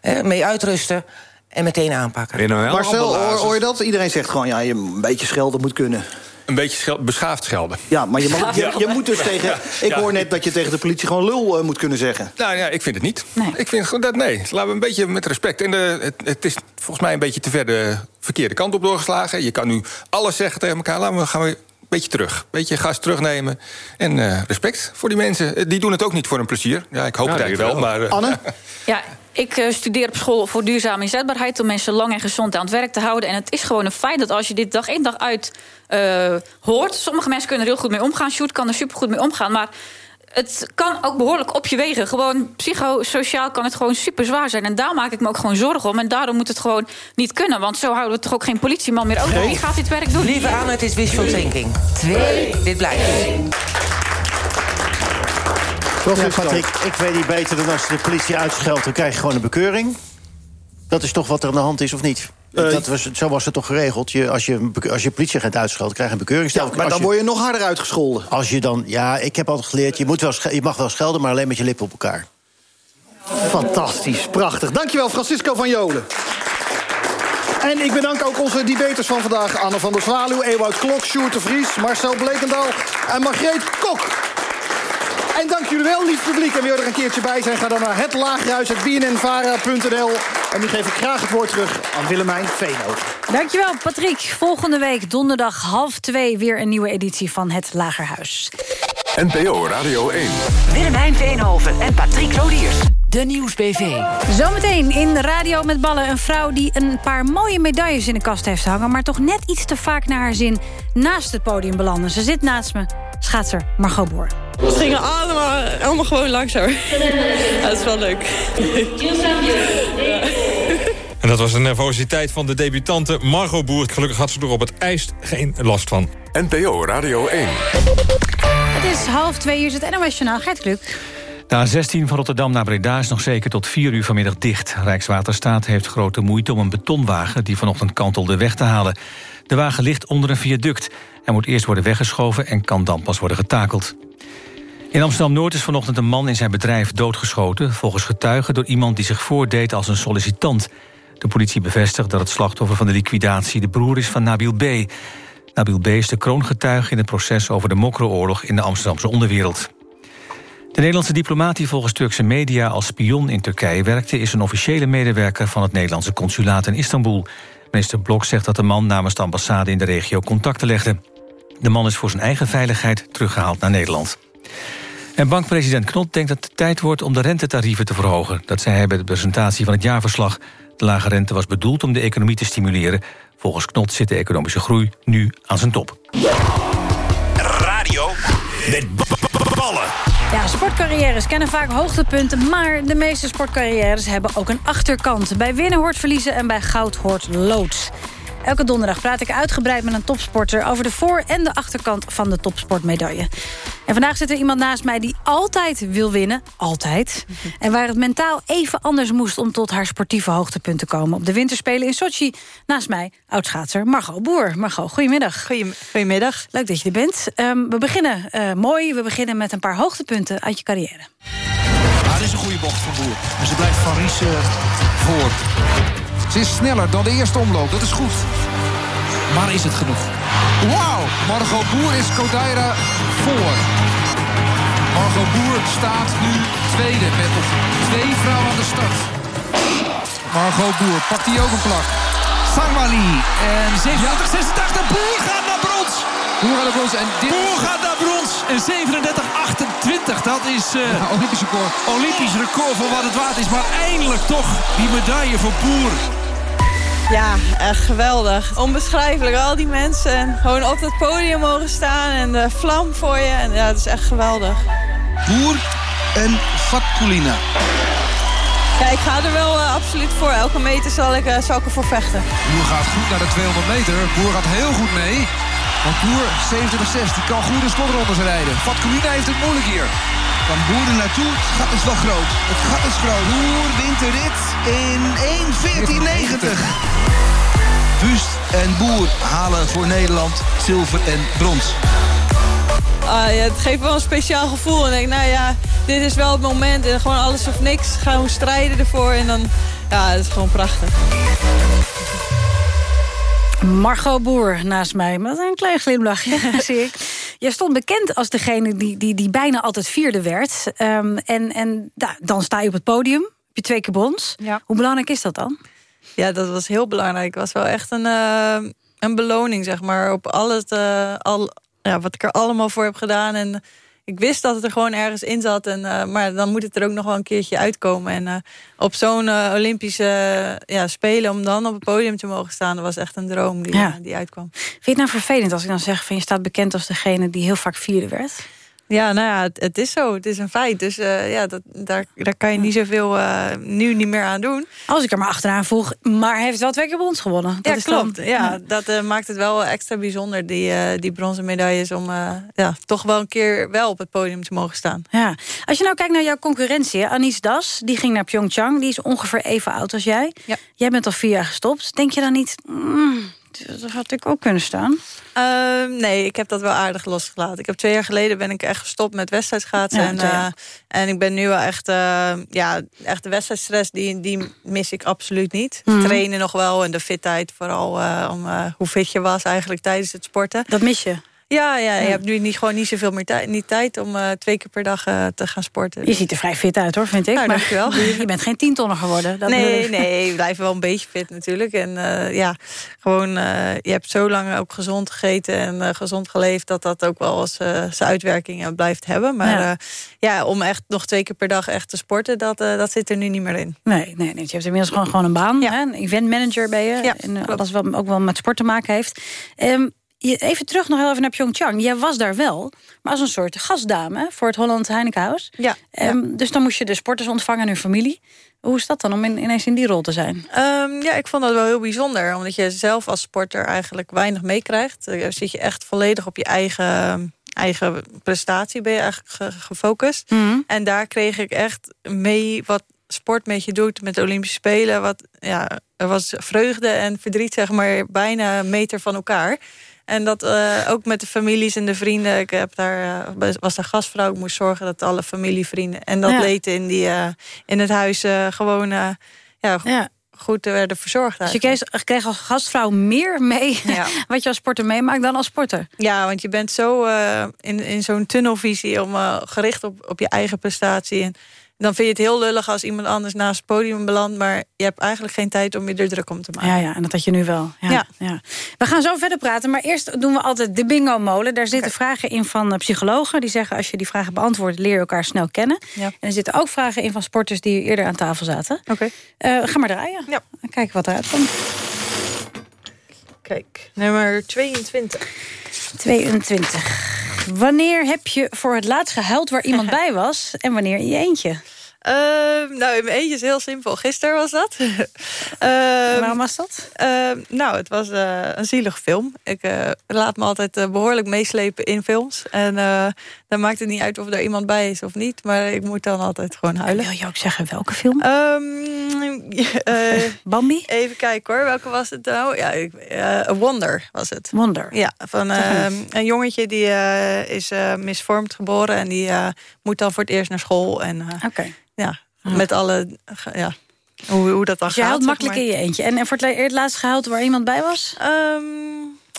Speaker 22: hè, mee uitrusten. En meteen aanpakken.
Speaker 17: Marcel, hoor, hoor je dat? Iedereen zegt gewoon, ja, je een beetje schelden moet kunnen.
Speaker 23: Een beetje schel- beschaafd schelden.
Speaker 17: Ja, maar je, mag, [LAUGHS] je, je moet dus tegen... Ik hoor net dat je tegen de politie gewoon lul eh, moet kunnen zeggen.
Speaker 23: Nou ja, ik vind het niet. Ik vind gewoon dat nee. Laten we een beetje met respect. En de, het, het is volgens mij een beetje te ver de verkeerde kant op doorgeslagen. Je kan nu alles zeggen tegen elkaar. Laten we gaan we een beetje terug. Een beetje gas terugnemen. En eh, respect voor die mensen. Eh, Die doen het ook niet voor een plezier. Ja, ik hoop
Speaker 20: Ja,
Speaker 23: het eigenlijk wel. Maar, eh, [LAUGHS]
Speaker 24: Ja, ik eh, studeer op school voor duurzame inzetbaarheid... om mensen lang en gezond aan het werk te houden. En het is gewoon een feit dat als je dit dag in dag uit eh, hoort... sommige mensen kunnen er heel goed mee omgaan. Sjoerd kan er supergoed mee omgaan, maar... Het kan ook behoorlijk op je wegen. Gewoon psychosociaal kan het gewoon super zwaar zijn. En daar maak ik me ook gewoon zorgen om. En daarom moet het gewoon niet kunnen. Want zo houden we toch ook geen politieman meer over. Wie gaat dit werk doen?
Speaker 22: Lieve Anne, het is wishful thinking. Twee. Dit blijft.
Speaker 18: Ja, Patrick, ik weet niet beter dan als je de politie uitscheldt... dan krijg je gewoon een bekeuring. Dat is toch wat er aan de hand is, of niet?
Speaker 17: Eh,
Speaker 18: dat was, zo was het toch geregeld? Je, als, je, als je politieagent uitscheldt, krijg je een bekeuring.
Speaker 17: Ja, maar dan
Speaker 18: je-
Speaker 17: word je nog harder uitgescholden.
Speaker 18: Als je dan, ja, ik heb altijd geleerd, je, moet wel, je mag wel schelden... maar alleen met je lippen op elkaar.
Speaker 17: Fantastisch, prachtig. Dankjewel, Francisco van Jolen. En ik bedank ook onze debaters van vandaag... Anne van der Zwaluw, Ewout Klok, Sjoerd de Vries... Marcel Blekendaal en Margreet Kok. Dank jullie wel, lief publiek. En wil je er een keertje bij zijn, ga dan naar het lagerhuis.bnnvara.nl. En nu geef ik graag het woord terug aan Willemijn Veenhoven.
Speaker 2: Dankjewel, Patrick. Volgende week, donderdag half twee... weer een nieuwe editie van Het Lagerhuis.
Speaker 1: NPO Radio 1.
Speaker 16: Willemijn Veenhoven en Patrick Lodiers. De Nieuwsbv.
Speaker 2: Zometeen in de radio met ballen een vrouw die een paar mooie medailles in de kast heeft hangen... maar toch net iets te vaak naar haar zin naast het podium belanden. Ze zit naast me, schaatser Margot Boer.
Speaker 28: Het ging allemaal, allemaal gewoon langzamer. Ja, dat is wel leuk. [LAUGHS]
Speaker 20: En dat was de nervositeit van de debutante Margot Boer. Gelukkig had ze er op het ijs geen last van.
Speaker 29: NPO Radio 1.
Speaker 2: Het is half twee uur het NOS Journaal. Gert Kluk.
Speaker 3: De A16 van Rotterdam naar Breda is nog zeker tot 4 uur vanmiddag dicht. Rijkswaterstaat heeft grote moeite om een betonwagen... die vanochtend kantelde weg te halen. De wagen ligt onder een viaduct. Hij moet eerst worden weggeschoven en kan dan pas worden getakeld. In Amsterdam-Noord is vanochtend een man in zijn bedrijf doodgeschoten... volgens getuigen door iemand die zich voordeed als een sollicitant. De politie bevestigt dat het slachtoffer van de liquidatie... de broer is van Nabil B. Nabil B. is de kroongetuige in het proces over de Mokro-oorlog... in de Amsterdamse onderwereld. De Nederlandse diplomaat die volgens Turkse media als spion in Turkije werkte... is een officiële medewerker van het Nederlandse consulaat in Istanbul. Minister Blok zegt dat de man namens de ambassade in de regio contacten legde. De man is voor zijn eigen veiligheid teruggehaald naar Nederland. En bankpresident Knot denkt dat het tijd wordt om de rentetarieven te verhogen. Dat zei hij bij de presentatie van het jaarverslag. De lage rente was bedoeld om de economie te stimuleren. Volgens Knot zit de economische groei nu aan zijn top.
Speaker 30: Radio met ballen.
Speaker 2: Ja, sportcarrières kennen vaak hoogtepunten... maar de meeste sportcarrières hebben ook een achterkant. Bij winnen hoort verliezen en bij goud hoort lood. Elke donderdag praat ik uitgebreid met een topsporter... over de voor- en de achterkant van de topsportmedaille. En vandaag zit er iemand naast mij die altijd wil winnen. Altijd. En waar het mentaal even anders moest... om tot haar sportieve hoogtepunt te komen. Op de winterspelen in Sochi. Naast mij oud-schaatser Margot Boer. Margot, goedemiddag.
Speaker 31: Goedemiddag.
Speaker 2: Leuk dat je er bent. Um, we beginnen uh, mooi. We beginnen met een paar hoogtepunten uit je carrière.
Speaker 32: Ah, dit is een goede bocht van Boer. En ze blijft Van Ries uh, voor. Ze is sneller dan de eerste omloop, dat is goed. Maar is het genoeg? Wauw! Margot Boer is Kodaira voor. Margot Boer staat nu tweede met nog twee vrouwen aan de start. Margot Boer pakt die ook een plak. Sangwali en 37, 86. Boer gaat naar brons. Boer gaat naar brons. En dit...
Speaker 31: Boer gaat naar brons. En 37, 28. Dat is uh,
Speaker 32: ja, Olympisch record.
Speaker 31: Olympisch record voor wat het waard is. Maar eindelijk toch die medaille voor Boer.
Speaker 28: Ja, echt geweldig. Onbeschrijfelijk. Al die mensen en gewoon op het podium mogen staan en de vlam voor je. En ja, het is echt geweldig.
Speaker 32: Boer en Fatkulina.
Speaker 28: Ja, ik ga er wel uh, absoluut voor. Elke meter zal ik, uh, zal ik ervoor vechten.
Speaker 32: Boer gaat goed naar de 200 meter. Boer gaat heel goed mee. Want Boer 27-6, die kan goede slotrondes rijden. Fatkulina heeft het moeilijk hier. Van Boer er naartoe, het gat is wel groot. Het gat is groot. Boer wint de rit in 1.14.90. Bust en Boer halen voor Nederland zilver en brons.
Speaker 28: Ah, het geeft wel een speciaal gevoel. En ik denk, nou ja, dit is wel het moment. En gewoon alles of niks. Gaan we strijden ervoor. En dan, ja, het is gewoon prachtig.
Speaker 2: Margot Boer naast mij. Met een klein glimlachje, [LAUGHS] [LAUGHS] zie ik. Jij stond bekend als degene die, die, die bijna altijd vierde werd. Um, en en da, dan sta je op het podium. Heb je twee keer brons.
Speaker 28: Ja.
Speaker 2: Hoe belangrijk is dat dan?
Speaker 28: Ja, dat was heel belangrijk. Het was wel echt een, uh, een beloning, zeg maar. Op alles, uh, al, ja, wat ik er allemaal voor heb gedaan. En ik wist dat het er gewoon ergens in zat. En, uh, maar dan moet het er ook nog wel een keertje uitkomen. En uh, op zo'n uh, Olympische ja, Spelen, om dan op het podium te mogen staan... dat was echt een droom die, ja. die uitkwam.
Speaker 2: Vind je het nou vervelend als ik dan zeg... van je staat bekend als degene die heel vaak vierde werd?
Speaker 28: Ja, nou ja, het, het, is zo. Het is een feit. Dus uh, ja, dat, daar, daar kan je niet zoveel uh, nu niet meer aan doen.
Speaker 2: Als ik er maar achteraan vroeg, maar heeft wel twee keer brons gewonnen. Dat
Speaker 28: ja,
Speaker 2: is
Speaker 28: klopt.
Speaker 2: Dan,
Speaker 28: ja, ja, dat uh, maakt het wel extra bijzonder, die, die bronzen medailles... om ja, toch wel een keer wel op het podium te mogen staan.
Speaker 2: Ja. Als je nou kijkt naar jouw concurrentie, Anis Das... die ging naar Pyeongchang, die is ongeveer even oud als jij.
Speaker 28: Ja.
Speaker 2: Jij bent al vier jaar gestopt. Denk je dan niet... Mm, dat had ik ook kunnen staan.
Speaker 28: Uh, nee, ik heb dat wel aardig losgelaten. Ik heb twee jaar geleden ben ik echt gestopt met wedstrijdschaatsen.
Speaker 2: Ja,
Speaker 28: en, uh, en ik ben nu wel echt... Uh, ja, echt de wedstrijdstress, die, die mis ik absoluut niet.
Speaker 2: Mhm.
Speaker 28: Trainen nog wel en de fitheid vooral. om hoe fit je was eigenlijk tijdens het sporten.
Speaker 2: Dat mis je?
Speaker 28: Ja, ja, je hebt nu niet, gewoon niet zoveel meer tijd, niet tijd om uh, twee keer per dag uh, te gaan sporten.
Speaker 2: Je ziet er vrij fit uit hoor, vind ik.
Speaker 28: Nou,
Speaker 2: maar
Speaker 28: dankjewel.
Speaker 2: Je, bent geen tientonner geworden. Dat
Speaker 28: nee, nee, je blijft wel een beetje fit natuurlijk. En uh, ja, gewoon, je hebt zo lang ook gezond gegeten en gezond geleefd... dat dat ook wel eens zijn uitwerkingen blijft hebben. Maar ja. ja. om echt nog twee keer per dag echt te sporten, dat, dat zit er nu niet meer in.
Speaker 2: Nee, nee, nee je hebt inmiddels gewoon, gewoon een baan.
Speaker 28: Ja.
Speaker 2: Hè? Een eventmanager ben je.
Speaker 28: Ja,
Speaker 2: en alles wat ook wel met sport te maken heeft. Um, je- even terug nog heel even naar Pyeongchang. Jij was daar wel, maar als een soort gastdame... voor het Holland Heinekenhuis.
Speaker 28: Ja.
Speaker 2: Ehm, Dus dan moest je de sporters ontvangen en hun familie. Hoe is dat dan om in, ineens in die rol te zijn?
Speaker 28: Ehm, ja, ik vond dat wel heel bijzonder. Omdat je zelf als sporter eigenlijk weinig meekrijgt. Dan zit je echt volledig op je eigen, eigen prestatie. Ben je eigenlijk ge- gefocust. En daar kreeg ik echt mee wat sport met je doet met de Olympische Spelen. Wat, ja, er was vreugde en verdriet zeg maar bijna een meter van elkaar. En dat eh, ook met de families en de vrienden. Ik heb daar, eh, was daar gastvrouw. Ik moest zorgen dat alle familie, vrienden en dat
Speaker 2: Ja.
Speaker 28: leed in, die, eh, in het huis gewoon ja, goed werden verzorgd.
Speaker 2: Dus je kreeg, kreeg als gastvrouw meer mee... [LAUGHS] [LAUGHS] wat je als sporter meemaakt dan als sporter.
Speaker 28: Ja, want je bent zo in, in zo'n tunnelvisie om gericht op, op je eigen prestatie. En dan vind je het heel lullig als iemand anders naast het podium belandt. Maar je hebt eigenlijk geen tijd om je er druk om te maken.
Speaker 2: Ja, ja, en dat had je nu wel. Ja, ja. We gaan zo verder praten, maar eerst doen we altijd de bingo-molen. Daar zitten vragen in van eh, psychologen. Die zeggen als je die vragen beantwoordt, leer je elkaar snel kennen. En er zitten ook vragen in van sporters die eerder aan tafel zaten.
Speaker 28: Oké.
Speaker 2: Eh, ga maar draaien.
Speaker 28: Ja.
Speaker 2: En kijken wat eruit komt.
Speaker 28: Kijk, nummer 22.
Speaker 2: 22. Wanneer heb je voor het laatst gehuild waar iemand [LAUGHS] bij was... en wanneer in je eentje?
Speaker 28: Ehm, nou, in mijn eentje is heel simpel. Gisteren was dat. [LAUGHS]
Speaker 2: Waarom was dat?
Speaker 28: Ehm, nou, het was eh, een zielig film. Ik eh, laat me altijd eh, behoorlijk meeslepen in films. En dan maakt het niet uit of er iemand bij is of niet. Maar ik moet dan altijd gewoon huilen.
Speaker 2: Wil je ook zeggen welke film? [LAUGHS]
Speaker 28: Bambi? Even kijken hoor. Welke was het nou? Ja, ik, A Wonder was het.
Speaker 2: Wonder.
Speaker 28: Ja, van een jongetje die is misvormd geboren. En die moet dan voor het eerst naar school. En eh, ja, met alle... Ja, hoe, hoe dat dan
Speaker 2: Dus je
Speaker 28: gaat.
Speaker 2: huilt
Speaker 28: zeg
Speaker 2: makkelijk
Speaker 28: maar.
Speaker 2: in je eentje. En, en voor het laatst gehuild waar iemand bij was?
Speaker 28: Ehm,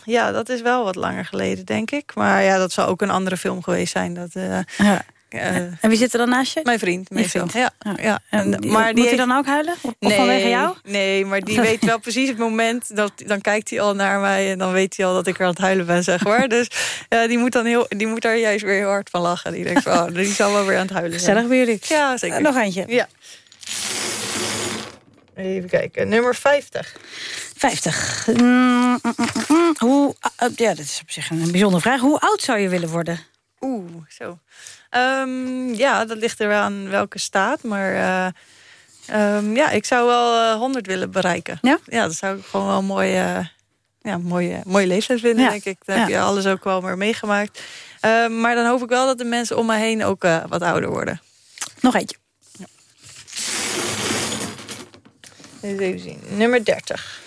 Speaker 28: ja, dat is wel wat langer geleden, denk ik. Maar ja, dat zou ook een andere film geweest zijn. Dat, eh,
Speaker 2: Ja.
Speaker 28: Eh,
Speaker 2: En wie zit er dan naast je?
Speaker 28: Mijn vriend.
Speaker 2: Je
Speaker 28: meestal.
Speaker 2: vriend.
Speaker 28: Ja, ja.
Speaker 2: En
Speaker 28: En-
Speaker 2: die-
Speaker 28: maar
Speaker 2: moet
Speaker 28: die
Speaker 2: hij
Speaker 28: heeft-
Speaker 2: dan ook huilen? Of vanwege jou?
Speaker 28: Nee, maar die weet wel precies het moment. Dat, dan kijkt hij al naar mij en dan weet hij al dat ik er aan het huilen ben, zeg maar. Dus ja, die, moet dan heel, die moet daar juist weer heel hard van lachen. Die denkt van, oh, die zal wel weer aan het huilen zijn.
Speaker 2: Gezellig bij jullie.
Speaker 28: Ja, zeker.
Speaker 2: Eh, nog eentje.
Speaker 28: Ja. Even kijken, nummer 50.
Speaker 2: 50. Mm, mm, mm. Hoe, uh, ja, dat is op zich een bijzondere vraag. Hoe oud zou je willen worden?
Speaker 28: Oeh, zo. Ehm, ja, dat ligt er wel aan welke staat. Maar eh, ehm, ja, ik zou wel eh, 100 willen bereiken.
Speaker 2: Ja?
Speaker 28: Ja, dat zou ik gewoon wel een mooie, ja, mooie, mooie leeftijd vinden,
Speaker 2: Ja.
Speaker 28: denk ik. Dan heb
Speaker 2: Ja.
Speaker 28: je alles ook wel weer meegemaakt. Ehm, maar dan hoop ik wel dat de mensen om me heen ook eh, wat ouder worden.
Speaker 2: Nog eentje.
Speaker 28: Eens even zien. Nummer 30.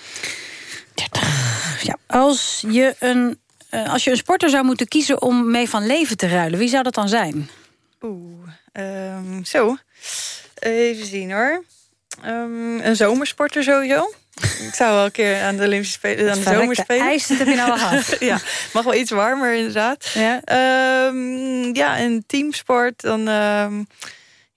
Speaker 2: Ja, als, je een, eh, als je een sporter zou moeten kiezen om mee van leven te ruilen... wie zou dat dan zijn?
Speaker 28: Oeh, ehm, zo. Even zien hoor. Ehm, een zomersporter sowieso. [LAUGHS] Ik zou wel een keer aan de Olympische Spelen, aan de zomerspelen.
Speaker 2: ijs, dat heb je nou al [LAUGHS] gehad.
Speaker 28: ja, mag wel iets warmer inderdaad.
Speaker 2: Ja,
Speaker 28: Ehm, ja en teamsport, dan...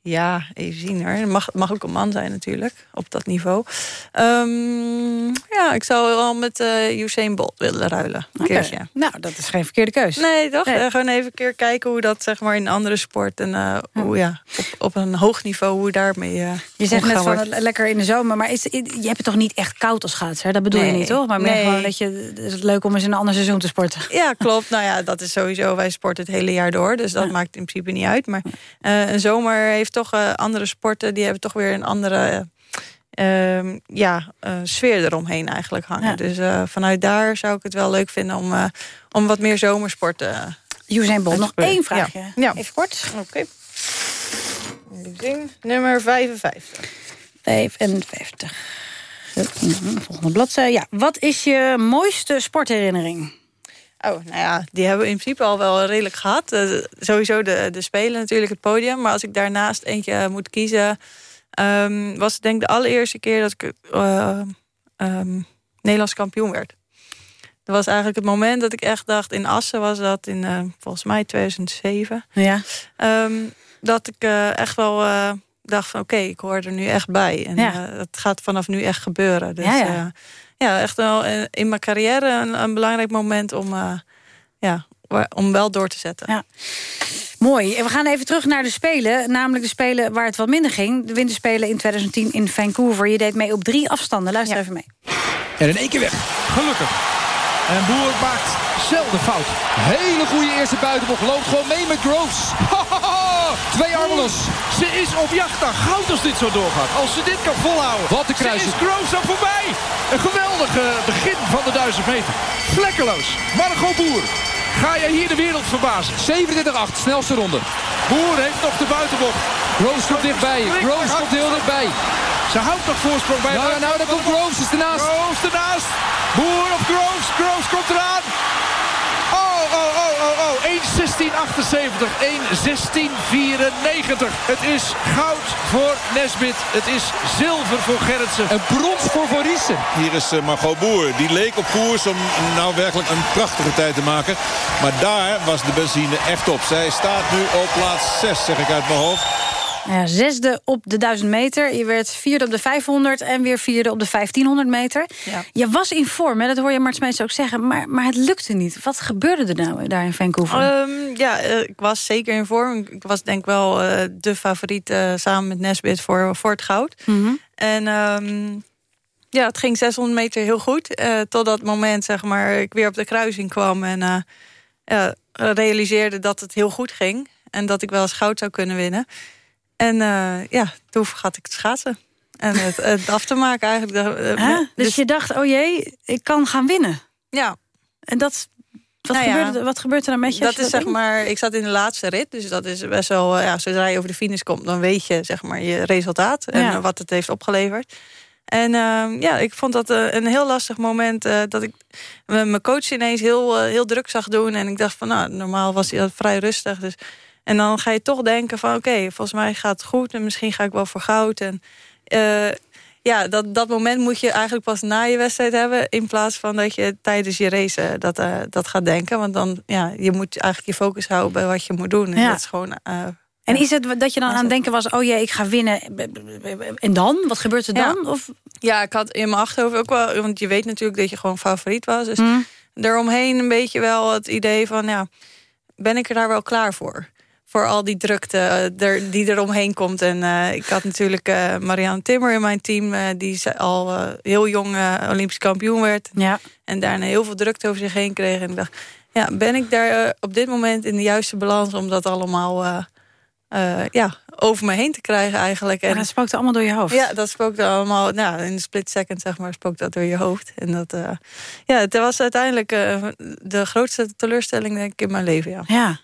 Speaker 28: ja, even zien hoor. Het mag, mag ook een man zijn natuurlijk, op dat niveau. Ehm, ja, ik zou wel met eh Usain Bolt willen ruilen. Een
Speaker 2: Oké.
Speaker 28: keertje.
Speaker 2: Nou, dat is geen verkeerde keus.
Speaker 28: Nee, toch?
Speaker 2: Nee.
Speaker 28: Eh, gewoon even een keer kijken hoe dat zeg maar in andere sport en eh, hoe ja, op, op een hoog niveau hoe daarmee. eh
Speaker 2: Je zegt net van
Speaker 28: wordt.
Speaker 2: het lekker in de zomer, maar is, je hebt het toch niet echt koud als schaatser? Dat bedoel je niet, toch? Maar meer
Speaker 28: Nee.
Speaker 2: gewoon dat je het is leuk om eens in een ander seizoen te sporten.
Speaker 28: Ja, klopt. Nou ja, dat is sowieso. Wij sporten het hele jaar door, dus dat maakt in principe niet uit. Maar een zomer heeft toch eh, andere sporten, die hebben toch weer een andere eh, ehm, ja, eh, sfeer eromheen eigenlijk hangen.
Speaker 2: Ja.
Speaker 28: Dus vanuit daar zou ik het wel leuk vinden om, om wat meer zomersporten.
Speaker 2: Usain Bolt, nog één vraagje.
Speaker 28: Ja. ja.
Speaker 2: Even kort.
Speaker 28: Oké. Zien. Nummer 55.
Speaker 2: 55. Volgende bladzijde. Ja, wat is je mooiste sportherinnering?
Speaker 28: Oh, nou ja, die hebben we in principe al wel redelijk gehad. Eh, sowieso de, de Spelen natuurlijk, het podium. Maar als ik daarnaast eentje moet kiezen... ehm, was het denk ik de allereerste keer dat ik eh, ehm, Nederlands kampioen werd. Dat was eigenlijk het moment dat ik echt dacht... in Assen was dat in eh, volgens mij 2007.
Speaker 2: Ja.
Speaker 28: Ehm, dat ik echt wel dacht van oké, ik hoor er nu echt bij. En
Speaker 2: Ja.
Speaker 28: het gaat vanaf nu echt gebeuren. Dus
Speaker 2: Ja, ja.
Speaker 28: Ja, echt wel eh, in mijn carrière een, een belangrijk moment om, eh, ja, om wel door te zetten.
Speaker 2: Ja. Mooi. En we gaan even terug naar de Spelen. Namelijk de Spelen waar het wat minder ging. De Winterspelen in 2010 in Vancouver. Je deed mee op drie afstanden. Luister even mee.
Speaker 33: En in één keer weg. Gelukkig.
Speaker 32: En Boer maakt zelden fout. Hele goede eerste buitenbocht. Loopt gewoon mee met Groves. [LAUGHS] Twee armen los.
Speaker 33: Ze is op jacht naar goud als dit zo doorgaat. Als ze dit kan volhouden.
Speaker 32: Wat een kruising.
Speaker 33: Ze is Groves al voorbij. Een geweldig eh, begin van de 1000 meter. Vlekkeloos. Margot Boer. Ga jij hier de wereld verbazen?
Speaker 32: 37-8, snelste ronde.
Speaker 33: Boer heeft nog de buitenbocht.
Speaker 32: Groves komt dichtbij. Groves komt heel dichtbij.
Speaker 33: Ze houdt nog voorsprong bij
Speaker 32: Nou, nou, daar komt Groves is ernaast.
Speaker 33: Groves ernaast. Boer op Groves. Groves komt eraan. Oh, oh, oh, oh, oh. 1.16.78. 1.16.94. Het is goud voor Nesbit. Het is zilver voor Gerritsen.
Speaker 32: Een brons voor Van Riesen.
Speaker 34: Hier is eh, Margot Boer. Die leek op koers om nou werkelijk een prachtige tijd te maken. Maar daar was de benzine echt op. Zij staat nu op plaats 6, zeg ik uit mijn hoofd.
Speaker 2: Ja, zesde op de 1000 meter. Je werd vierde op de 500 en weer vierde op de 1500 meter.
Speaker 28: Ja.
Speaker 2: Je was in vorm, hè? dat hoor je Marts Mees ook zeggen. Maar, maar het lukte niet. Wat gebeurde er nou daar in Vancouver?
Speaker 28: Ehm, ja, eh, ik was zeker in vorm. Ik was denk ik wel eh, de favoriet eh, samen met Nesbit voor, voor het goud.
Speaker 2: Mhm.
Speaker 28: En ehm, ja, het ging 600 meter heel goed. eh, tot dat moment, zeg maar, ik weer op de kruising kwam... en realiseerde dat het heel goed ging. En dat ik wel eens goud zou kunnen winnen. En eh, ja, toen vergat ik het schaatsen. En het, het af te maken eigenlijk. Eh,
Speaker 2: Huh? dus, je dacht, oh jee, ik kan gaan winnen.
Speaker 28: Ja.
Speaker 2: En dat, wat,
Speaker 28: Nou
Speaker 2: gebeurde, wat gebeurt er dan met je?
Speaker 28: Dat
Speaker 2: je
Speaker 28: is zeg
Speaker 2: denkt?
Speaker 28: maar, ik zat in de laatste rit, dus dat is best wel, eh, ja, zodra je over de finish komt, dan weet je zeg maar je resultaat en
Speaker 2: Ja.
Speaker 28: wat het heeft opgeleverd. En ehm, ja, ik vond dat een heel lastig moment dat ik mijn coach ineens heel, heel druk zag doen. En ik dacht van, nou, normaal was hij vrij rustig. Dus, en dan ga je toch denken van, oké, volgens mij gaat het goed en misschien ga ik wel voor goud. En eh, ja, dat, dat moment moet je eigenlijk pas na je wedstrijd hebben... in plaats van dat je tijdens je race eh, dat, eh, dat gaat denken. Want dan, ja, je moet eigenlijk je focus houden bij wat je moet doen. En
Speaker 2: Ja.
Speaker 28: dat is gewoon...
Speaker 2: En is het dat je dan aan het denken was... oh jee, ik ga winnen. En dan? Wat gebeurt er dan?
Speaker 28: Ja.
Speaker 2: Of...
Speaker 28: Ja, ik had in mijn achterhoofd ook wel... want je weet natuurlijk dat je gewoon favoriet was. Dus
Speaker 2: Mm.
Speaker 28: daaromheen een beetje wel het idee van... ja, ben ik er daar wel klaar voor? Voor al die drukte eh, er, die er omheen komt. En eh, ik had natuurlijk eh Marianne Timmer in mijn team... eh, die al heel jong Olympisch kampioen werd.
Speaker 2: Ja.
Speaker 28: En daarna heel veel drukte over zich heen kreeg. En ik dacht, ja, ben ik daar op dit moment in de juiste balans... om dat allemaal ja, over me heen te krijgen eigenlijk.
Speaker 2: En dat spookte allemaal door je hoofd?
Speaker 28: Ja, dat spookte allemaal, nou, in een split second zeg maar, spookt dat door je hoofd. En dat, ja, het was uiteindelijk de grootste teleurstelling denk ik in mijn leven, ja.
Speaker 2: Ja.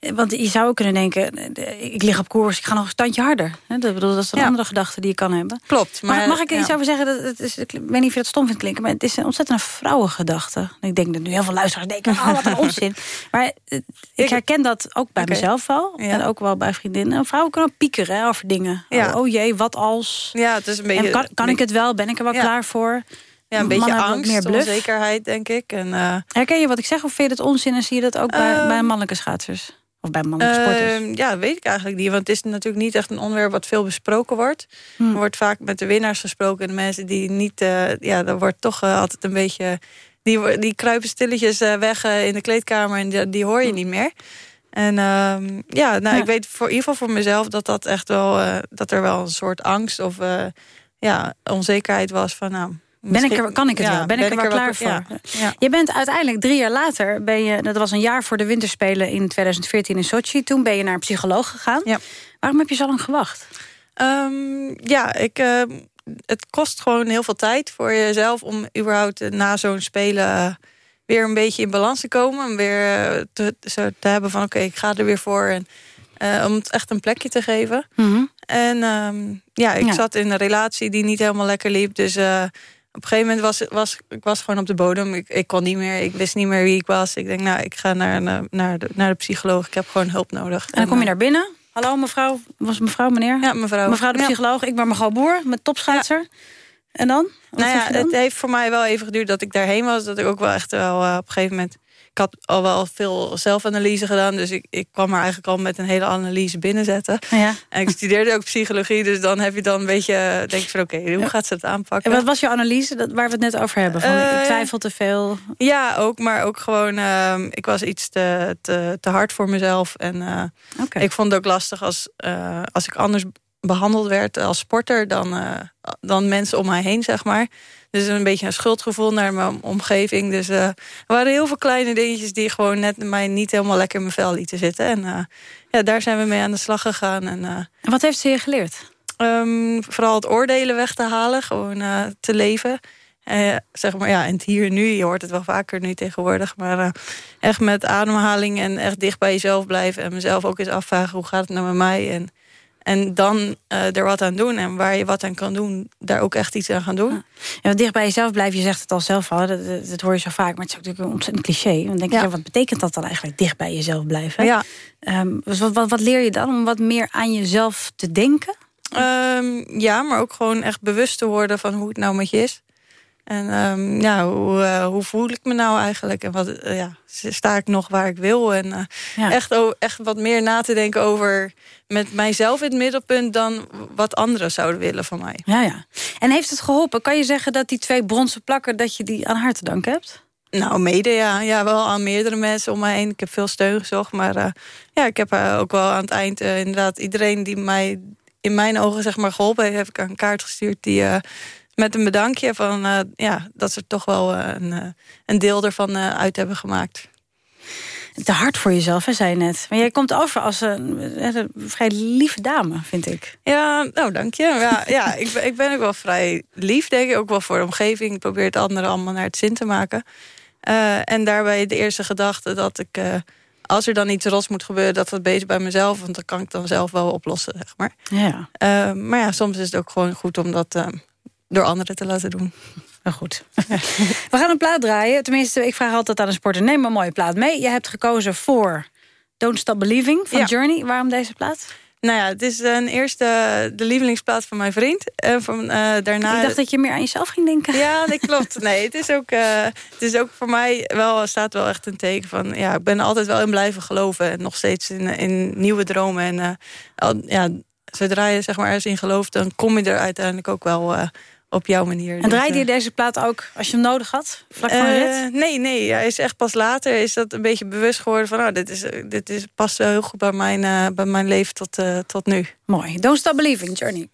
Speaker 2: Eh, Want je zou ook kunnen denken, eh, ik lig op koers, ik ga nog een standje harder. Dat, bedoel, dat is een
Speaker 28: Ja.
Speaker 2: andere gedachte die je kan hebben.
Speaker 28: Klopt. Maar,
Speaker 2: mag ik er iets
Speaker 28: ja.
Speaker 2: over zeggen? Dat, het is, ik weet niet of je dat stom vindt klinken, maar het is een ontzettend een vrouwengedachte. Ik denk dat nu heel veel luisteraars denken, oh, wat een [LAUGHS] onzin. Maar eh, ik herken dat ook bij mezelf wel.
Speaker 28: Ja.
Speaker 2: En ook wel bij vriendinnen. Vrouwen kunnen ook piekeren hè, over dingen. Oh, oh jee, wat als?
Speaker 28: Ja, het is een beetje...
Speaker 2: En kan, kan ik het wel? Ben ik er wel klaar voor?
Speaker 28: Ja, een beetje angst,
Speaker 2: meer bluff.
Speaker 28: onzekerheid, denk ik. En, eh,
Speaker 2: Herken je wat ik zeg of vind je dat onzin en zie je dat ook bij,
Speaker 28: Ehm,
Speaker 2: bij mannelijke schaatsers? Of bij mannelijke sporters?
Speaker 28: Ehm, ja, weet ik eigenlijk niet. Want het is natuurlijk niet echt een onderwerp wat veel besproken wordt.
Speaker 2: Hm.
Speaker 28: Er wordt vaak met de winnaars gesproken. En de mensen die niet... eh, ja, er wordt toch eh, altijd een beetje... Die, die kruipen stilletjes weg in de kleedkamer en die, die hoor je niet meer. En ehm, ja, nou,
Speaker 2: Ja.
Speaker 28: ik weet voor in ieder geval voor mezelf dat dat echt wel... dat er wel een soort angst of ja, onzekerheid was van... Nou,
Speaker 2: Ben ik er, kan ik het
Speaker 28: ja,
Speaker 2: wel? Ben, ik er wel klaar voor?
Speaker 28: ja, ja.
Speaker 2: Je bent uiteindelijk drie jaar later, ben je, dat was een jaar voor de winterspelen in 2014 in Sochi. Toen ben je naar een psycholoog gegaan.
Speaker 28: Ja.
Speaker 2: Waarom heb je zo lang gewacht?
Speaker 28: Ehm, ja, ik, eh, het kost gewoon heel veel tijd voor jezelf... om überhaupt eh, na zo'n spelen eh, weer een beetje in balans te komen. En weer eh, te, hebben van oké, ik ga er weer voor. En, om het echt een plekje te geven. En ehm, ja, ik
Speaker 2: Ja.
Speaker 28: zat in een relatie die niet helemaal lekker liep. Dus eh, op een gegeven moment was, was ik was gewoon op de bodem. Ik, ik kon niet meer, ik wist niet meer wie ik was. Ik denk, nou, ik ga naar, naar, naar, de, naar de psycholoog. Ik heb gewoon hulp nodig.
Speaker 2: En dan kom je
Speaker 28: eh,
Speaker 2: naar binnen. Hallo mevrouw, was mevrouw, meneer?
Speaker 28: Ja, mevrouw.
Speaker 2: Mevrouw de
Speaker 28: Ja.
Speaker 2: psycholoog, ik ben mevrouw Boer, met topschaatser. En dan? Wat
Speaker 28: nou ja,
Speaker 2: dan?
Speaker 28: het heeft voor mij wel even geduurd dat ik daarheen was. Dat ik ook wel echt wel eh, op een gegeven moment... Ik had al wel veel zelfanalyse gedaan. Dus ik, ik kwam er eigenlijk al met een hele analyse binnenzetten.
Speaker 2: Ja.
Speaker 28: En ik studeerde ook psychologie. Dus dan heb je dan een beetje... eh, denk je van oké, hoe gaat ze het aanpakken?
Speaker 2: En wat was je analyse, dat, waar we het net over hebben? Van,
Speaker 28: Eh,
Speaker 2: ik twijfel te veel.
Speaker 28: Ja, ook. Maar ook gewoon... ehm, ik was iets te, te, te hard voor mezelf. En eh, ik vond het ook lastig als, eh, als ik anders behandeld werd als sporter dan, eh, dan mensen om mij heen, zeg maar. Dus een beetje een schuldgevoel naar mijn omgeving. Dus eh, er waren heel veel kleine dingetjes die gewoon net mij niet helemaal lekker in mijn vel lieten zitten. En eh, ja, daar zijn we mee aan de slag gegaan. En,
Speaker 2: en wat heeft ze je geleerd?
Speaker 28: Um, vooral het oordelen weg te halen, gewoon te leven. Uh, zeg maar, ja, en het hier nu, je hoort het wel vaker nu tegenwoordig... maar uh, echt met ademhaling en echt dicht bij jezelf blijven... en mezelf ook eens afvragen, hoe gaat het nou met mij? En, en dan uh, er wat aan doen en waar je wat aan kan doen... daar ook echt iets aan gaan doen.
Speaker 2: Ja, dicht bij jezelf blijven, je zegt het al zelf al... Dat, dat, dat, hoor je zo vaak, maar het is ook natuurlijk een ontzettend cliché. Dan denk je, ja. wat betekent dat dan eigenlijk, dicht bij jezelf blijven?
Speaker 28: Ja.
Speaker 2: Um, dus wat, wat, wat leer je dan om wat meer aan jezelf te denken?
Speaker 28: Um, ja, maar ook gewoon echt bewust te worden van hoe het nou met je is. En um, ja, hoe, uh, hoe voel ik me nou eigenlijk? En wat, uh, ja, sta ik nog waar ik wil? En uh, ja. echt, oh, echt wat meer na te denken over met mijzelf in het middelpunt... dan wat anderen zouden willen van mij.
Speaker 2: Ja, ja. En heeft het geholpen? Kan je zeggen dat die twee bronzen plakken... dat je die aan haar te danken hebt?
Speaker 28: Nou, mede ja. ja. Wel aan meerdere mensen om mij heen. Ik heb veel steun gezocht. Maar ja, ik heb ook wel aan het eind inderdaad... iedereen die mij in mijn ogen zeg maar geholpen heeft... heb ik een kaart gestuurd die met een bedankje van uh, ja, dat ze toch wel uh, een, uh, een deel ervan uit hebben gemaakt.
Speaker 2: Te hard voor jezelf, hè, zei je net. Maar jij komt over als een, een vrij lieve dame, vind ik.
Speaker 28: Ja, nou, dank je. Ja, [LAUGHS] ja ik, ben, ik ben ook wel vrij lief, denk ik. Ook wel voor de omgeving. Ik probeer het anderen allemaal naar het zin te maken. en daarbij de eerste gedachte dat ik als er dan iets ros moet gebeuren, dat het beter bij mezelf. Want dan kan ik dan zelf wel oplossen, zeg maar.
Speaker 2: Ja.
Speaker 28: Uh, maar ja, soms is het ook gewoon goed om dat uh, door anderen te laten doen.
Speaker 2: Nou goed. We gaan een plaat draaien. Tenminste, ik vraag altijd aan een sporter... neem een mooie plaat mee. Je hebt gekozen voor Don't Stop Believing van
Speaker 28: Ja.
Speaker 2: Journey. Waarom deze plaat?
Speaker 28: Nou ja, het is een eerste de lievelingsplaat van mijn vriend. En van, eh, daarna...
Speaker 2: Ik dacht dat je meer aan jezelf ging denken.
Speaker 28: Ja, dat klopt. [LAUGHS] Nee, het is ook, eh, het is ook voor mij wel, staat wel echt een teken van... Ja, ik ben altijd wel in blijven geloven. En nog steeds in, in nieuwe dromen. En eh, al- ja, zodra je zeg maar, ergens in gelooft... dan kom je er uiteindelijk ook wel op jouw manier.
Speaker 2: En
Speaker 28: Dus,
Speaker 2: draaide je
Speaker 28: eh,
Speaker 2: deze plaat ook als je hem nodig had? Vlak voor een
Speaker 28: eh, nee, nee. Hij is echt pas later is dat een beetje bewust geworden van... Oh, dit, is, dit is, past wel heel goed bij mijn, eh, bij mijn leven tot, eh, tot nu.
Speaker 2: Mooi. Don't Stop Believing, Journey.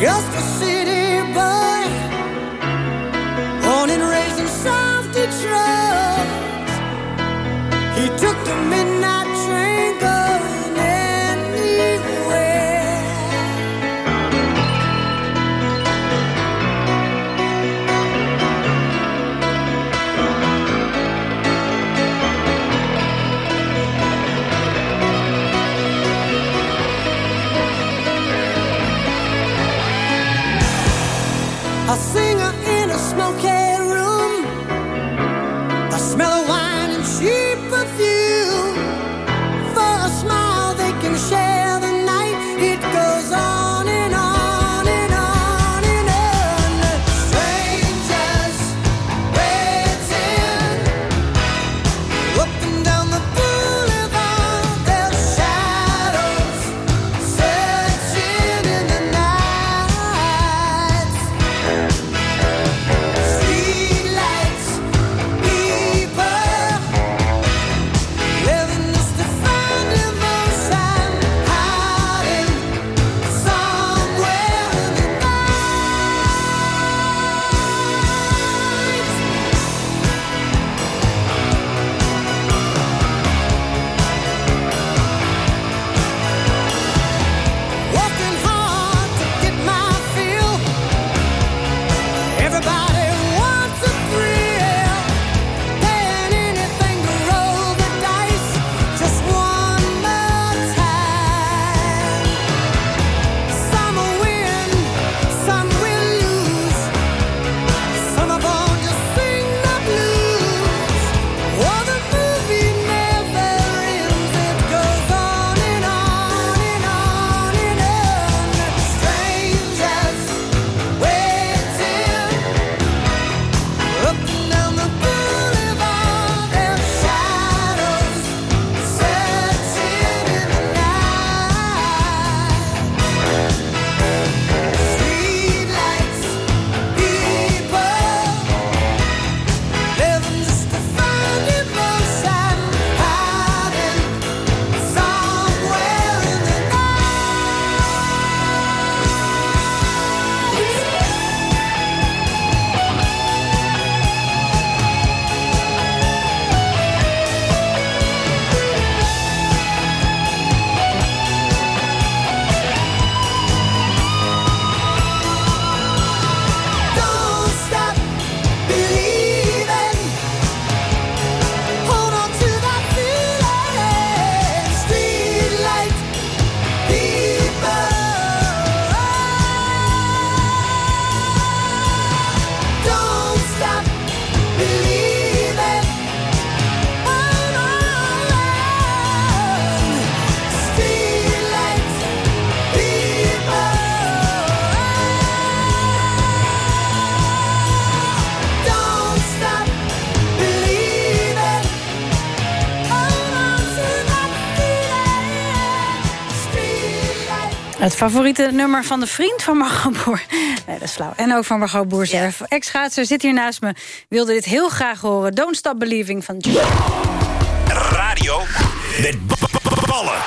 Speaker 35: just to
Speaker 2: see favoriete nummer van de vriend van Margot Boer. Nee, dat is flauw. En ook van Margot Boer zelf. Ex-schaatser zit hier naast me. Wilde dit heel graag horen. Don't Stop Believing van
Speaker 36: Radio met ballen.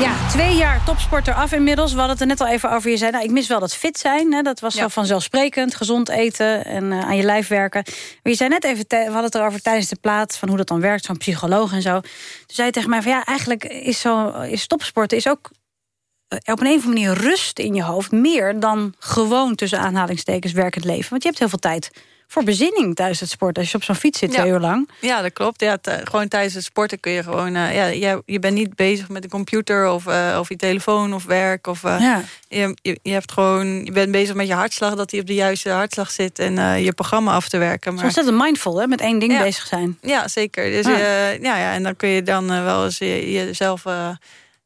Speaker 2: Ja, twee jaar topsporter af inmiddels. We hadden het er net al even over. Je zei, nou, ik mis wel dat fit zijn. Hè. Dat was zo vanzelfsprekend. Gezond eten en uh, aan je lijf werken. Maar je zei net even, we hadden het erover tijdens de plaats... van hoe dat dan werkt, zo'n psycholoog en zo. Toen zei je tegen mij van ja, eigenlijk is, zo, is topsporten... is ook eh, op een of andere manier rust in je hoofd... meer dan gewoon tussen aanhalingstekens werkend leven. Want je hebt heel veel tijd voor bezinning tijdens het sporten. Als je op zo'n fiets zit twee uur lang.
Speaker 28: Ja, dat klopt. Ja, gewoon tijdens het sporten kun je gewoon... Uh, ja, je, je bent niet bezig met de computer of, uh, of je telefoon of werk. Of, uh, ja. je, je, je, hebt gewoon, je bent bezig met je hartslag, dat die op de juiste hartslag zit... en je programma af te werken.
Speaker 2: Maar... Zo is dat mindful, hè? Met één ding
Speaker 28: ja.
Speaker 2: bezig zijn.
Speaker 28: Ja, zeker. Dus, ja. ja, ja, en dan kun je dan wel eens jezelf...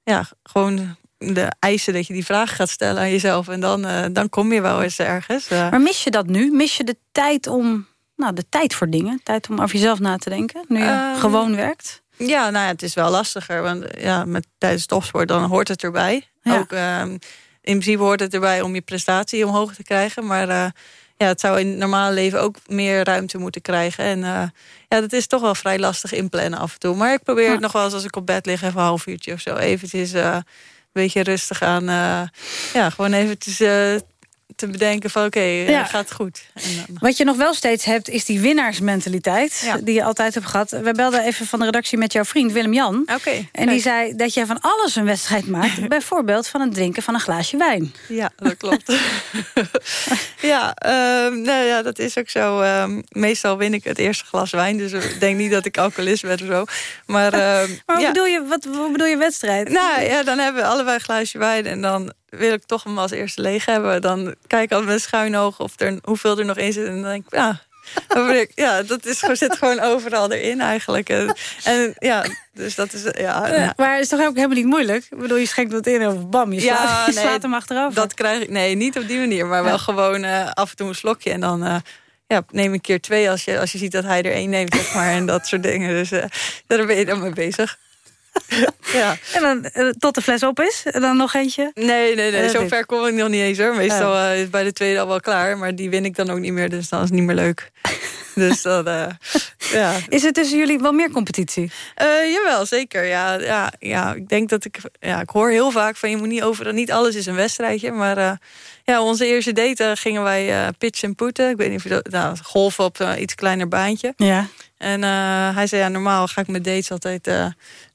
Speaker 28: ja, gewoon de eisen dat je die vraag gaat stellen aan jezelf. En dan, uh, dan kom je wel eens ergens. Uh.
Speaker 2: Maar mis je dat nu? Mis je de tijd om... Nou, de tijd voor dingen. Tijd om over jezelf na te denken. Nu je
Speaker 28: Um,
Speaker 2: gewoon werkt.
Speaker 28: Ja, nou ja, het is wel lastiger. Want ja, met, tijdens topsport dan hoort het erbij.
Speaker 2: Ja.
Speaker 28: Ook, um, in principe hoort het erbij om je prestatie omhoog te krijgen. Maar uh, ja, het zou in het normale leven ook meer ruimte moeten krijgen. En uh, ja, dat is toch wel vrij lastig inplannen af en toe. Maar ik probeer het nog wel eens als ik op bed lig... even een half uurtje of zo eventjes uh, beetje rustig aan... Uh, ja, gewoon eventjes uh, te bedenken van oké, okay,
Speaker 2: Ja.
Speaker 28: gaat goed. En dan,
Speaker 2: Wat je nog wel steeds hebt, is die winnaarsmentaliteit. Die je altijd hebt gehad. We belden even van de redactie met jouw vriend Willem-Jan.
Speaker 28: Oké.
Speaker 2: En die zei dat jij van alles een wedstrijd [LAUGHS] maakt. bijvoorbeeld van het drinken van een glaasje wijn.
Speaker 28: Ja, dat klopt. [LAUGHS] ja, um, nou ja, dat is ook zo. Um, meestal win ik het eerste glas wijn. Dus ik denk niet dat ik alcoholist ben of zo. Maar, um, [LAUGHS]
Speaker 2: Maar hoe,
Speaker 28: ja.
Speaker 2: bedoel je, wat, hoe bedoel je wedstrijd?
Speaker 28: Nou ja, dan hebben we allebei een glaasje wijn. En dan wil ik toch hem als eerste leeg hebben. Dan kijk ik altijd met schuin oog of er, hoeveel er nog in zit. En dan denk ik, ja... Ja, dat is, zit gewoon overal erin eigenlijk. En, en ja, dus dat is... Ja,
Speaker 2: Ja, maar het is toch ook helemaal niet moeilijk? Ik bedoel, je schenkt wat in of bam, je slaat,
Speaker 28: Ja,
Speaker 2: je
Speaker 28: nee,
Speaker 2: slaat hem achterover.
Speaker 28: Dat krijg ik, nee, niet op die manier, maar wel gewoon eh, af en toe een slokje. En dan eh, ja, neem ik keer twee als je, als je ziet dat hij er één neemt, zeg maar. En dat soort dingen. Dus eh, daar ben je dan mee bezig. [LAUGHS] ja.
Speaker 2: En dan eh, tot de fles op is, en dan nog eentje?
Speaker 28: Nee, nee, nee.
Speaker 2: Eh,
Speaker 28: Zover
Speaker 2: dit.
Speaker 28: kom ik nog niet eens hoor. Meestal eh, is bij de tweede al wel klaar. Maar die win ik dan ook niet meer, dus dan is het niet meer leuk. [LAUGHS] dus dat, ja.
Speaker 2: Is er tussen jullie wel meer competitie?
Speaker 28: Jawel, zeker. Ja, ja, ja, ik denk dat ik... Ja, ik hoor heel vaak van je moet niet over... Niet alles is een wedstrijdje, maar... ja, onze eerste date gingen wij pitchen en putten. Ik weet niet of je dat... Nou, golfen op een iets kleiner baantje.
Speaker 2: Ja.
Speaker 28: En hij zei, ja, normaal ga ik met dates altijd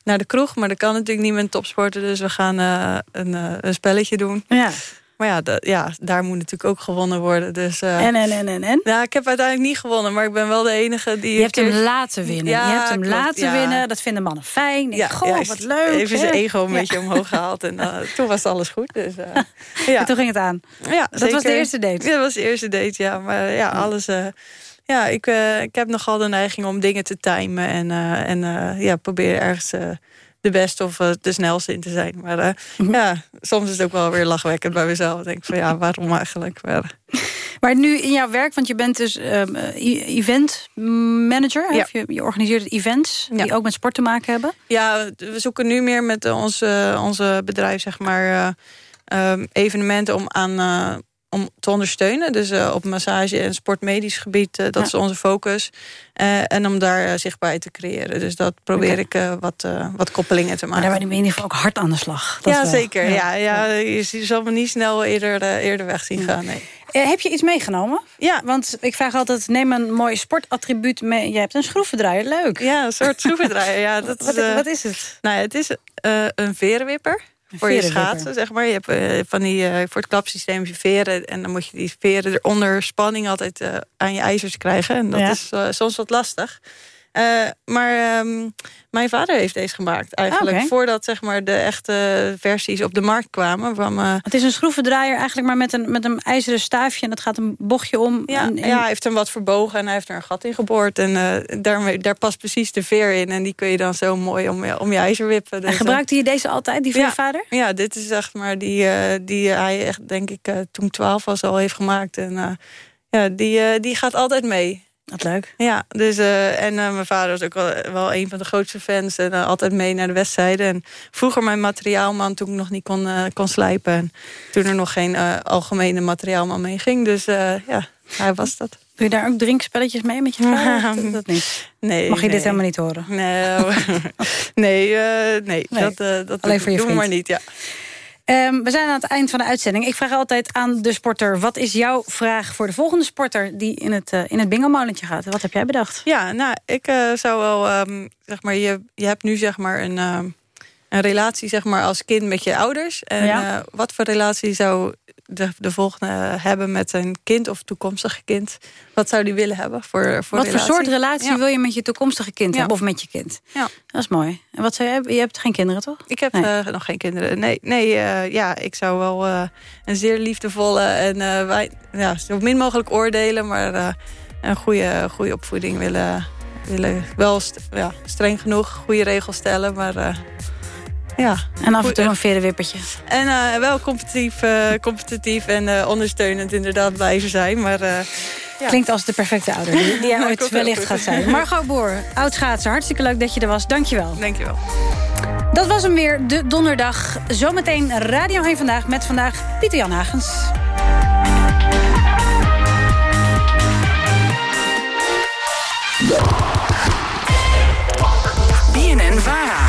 Speaker 28: naar de kroeg. Maar dat kan natuurlijk niet met een topsporter. Dus we gaan eh, een, eh, een spelletje doen.
Speaker 2: Ja.
Speaker 28: Maar ja, dat, ja, daar moet natuurlijk ook gewonnen worden. Dus, eh,
Speaker 2: En, en, en, en, en?
Speaker 28: Ja, ik heb uiteindelijk niet gewonnen. Maar ik ben wel de enige die...
Speaker 2: Je hebt hem laten winnen.
Speaker 28: Ja,
Speaker 2: je hebt hem
Speaker 28: klopt,
Speaker 2: laten
Speaker 28: ja.
Speaker 2: winnen. Dat vinden mannen fijn. Ja,
Speaker 28: Ja,
Speaker 2: Goh,
Speaker 28: juist.
Speaker 2: wat leuk.
Speaker 28: Even zijn ego een beetje omhoog gehaald. En [LAUGHS] toen was alles goed. Dus, ja.
Speaker 2: En toen ging het aan.
Speaker 28: Ja,
Speaker 2: Dat was de eerste date?
Speaker 28: Dat was de eerste date, ja. Maar ja, alles... ja, ik, eh, ik heb nogal de neiging om dingen te timen. En, eh, en eh, ja, probeer ergens de beste of de snelste in te zijn. Maar
Speaker 2: Mhm.
Speaker 28: ja, soms is het ook wel weer lachwekkend bij mezelf. Ik denk van ja, waarom eigenlijk? Maar, [LAUGHS]
Speaker 2: Maar nu in jouw werk, want je bent dus ehm, eh, e- event manager.
Speaker 28: Ja.
Speaker 2: Je, je organiseert events die ook met sport te maken hebben.
Speaker 28: Ja, we zoeken nu meer met onze, onze bedrijf, zeg maar, eh, ehm, evenementen om aan. Om te ondersteunen. Dus eh, op massage- en sportmedisch gebied, eh, dat
Speaker 2: Ja.
Speaker 28: is onze focus. Eh, en om daar zichtbaarheid te creëren. Dus dat probeer ik wat, wat koppelingen te
Speaker 2: Maar
Speaker 28: maken.
Speaker 2: daar ben je in ieder geval ook hard aan de slag. Dat
Speaker 28: ja,
Speaker 2: wel.
Speaker 28: zeker. Ja. Ja, Je zal me niet snel eerder, eerder weg zien gaan. Nee.
Speaker 2: Heb je iets meegenomen?
Speaker 28: Ja.
Speaker 2: Want ik vraag altijd, neem een mooi sportattribuut mee. Je hebt een schroevendraaier, leuk.
Speaker 28: Ja, een soort schroevendraaier. Ja, dat [LAUGHS]
Speaker 2: wat,
Speaker 28: is,
Speaker 2: wat is het?
Speaker 28: Nou, het is een verenwipper. Voor je schaatsen, zeg maar. Je hebt eh, van die, eh, voor het klapsysteem je veren. En dan moet je die veren eronder spanning altijd eh, aan je ijzers krijgen. En dat
Speaker 2: Ja.
Speaker 28: is soms wat lastig. Eh, maar ehm, mijn vader heeft deze gemaakt eigenlijk. Voordat zeg maar, de echte versies op de markt kwamen. Van, eh,
Speaker 2: Het is een schroevendraaier eigenlijk maar met een, met een ijzeren staafje. En dat gaat een bochtje om.
Speaker 28: ja,
Speaker 2: En- en-
Speaker 28: ja, hij heeft hem wat verbogen en hij heeft er een gat in geboord. En eh, daarmee, daar past precies de veer in. En die kun je dan zo mooi om, je- om je ijzer wippen.
Speaker 2: En
Speaker 28: Dus,
Speaker 2: gebruikte je deze altijd, die van
Speaker 28: ja,
Speaker 2: je vader?
Speaker 28: Ja, dit is echt maar die, die hij echt, denk ik, toen ik 12 was al heeft gemaakt. En ja, die, die gaat altijd mee.
Speaker 2: Dat leuk.
Speaker 28: Ja, dus, eh, en eh, mijn vader was ook wel, wel een van de grootste fans. En eh, altijd mee naar de wedstrijden. En vroeger mijn materiaalman toen ik nog niet kon, kon slijpen. En toen er nog geen algemene materiaalman mee ging. Dus ja, hij was dat.
Speaker 2: Doe je daar ook drinkspelletjes mee met je vader? [LAUGHS] Dat niet?
Speaker 28: Nee,
Speaker 2: Mag je dit helemaal niet horen?
Speaker 28: Nee, [LAUGHS] nee, nee. Dat, dat
Speaker 2: Alleen voor je
Speaker 28: doen we
Speaker 2: vriend.
Speaker 28: maar niet, ja.
Speaker 2: Ehm, we zijn aan het eind van de uitzending. Ik vraag altijd aan de sporter... wat is jouw vraag voor de volgende sporter... die in het, eh, in het bingo-molentje gaat? Wat heb jij bedacht?
Speaker 28: Ja, nou, ik eh, zou wel, ehm, zeg maar, je, je hebt nu zeg maar een, ehm, een relatie zeg maar, als kind met je ouders. En
Speaker 2: Ja.
Speaker 28: eh, wat voor relatie zou de, de volgende hebben met een kind of toekomstig kind? Wat zou die willen hebben voor, voor
Speaker 2: wat voor soort relatie
Speaker 28: Ja.
Speaker 2: wil je met je toekomstige kind
Speaker 28: Ja.
Speaker 2: hebben? Of met je kind?
Speaker 28: Ja.
Speaker 2: Dat is mooi. En wat zou je hebben? Je hebt geen kinderen, toch?
Speaker 28: Ik heb
Speaker 2: Nee.
Speaker 28: eh, nog geen kinderen. Nee, nee eh, ja, ik zou wel eh, een zeer liefdevolle en wij, ja, zo min mogelijk oordelen, maar een goede, goede opvoeding willen. willen wel st- ja, streng genoeg, goede regels stellen, maar ja.
Speaker 2: En af en toe een verenwippertje.
Speaker 28: En eh, wel competitief, eh, competitief en eh, ondersteunend inderdaad blijven zijn, maar... eh, ja.
Speaker 2: Klinkt als de perfecte ouder die, die [LAUGHS] ooit wellicht gaat zijn. Margot Boer, oud schaatser. Hartstikke leuk dat je er was. Dankjewel.
Speaker 28: Dankjewel.
Speaker 2: Dat was hem weer, de donderdag. Zometeen Radio 1 Vandaag met vandaag Pieter Jan Hagens.
Speaker 16: BNN Vara.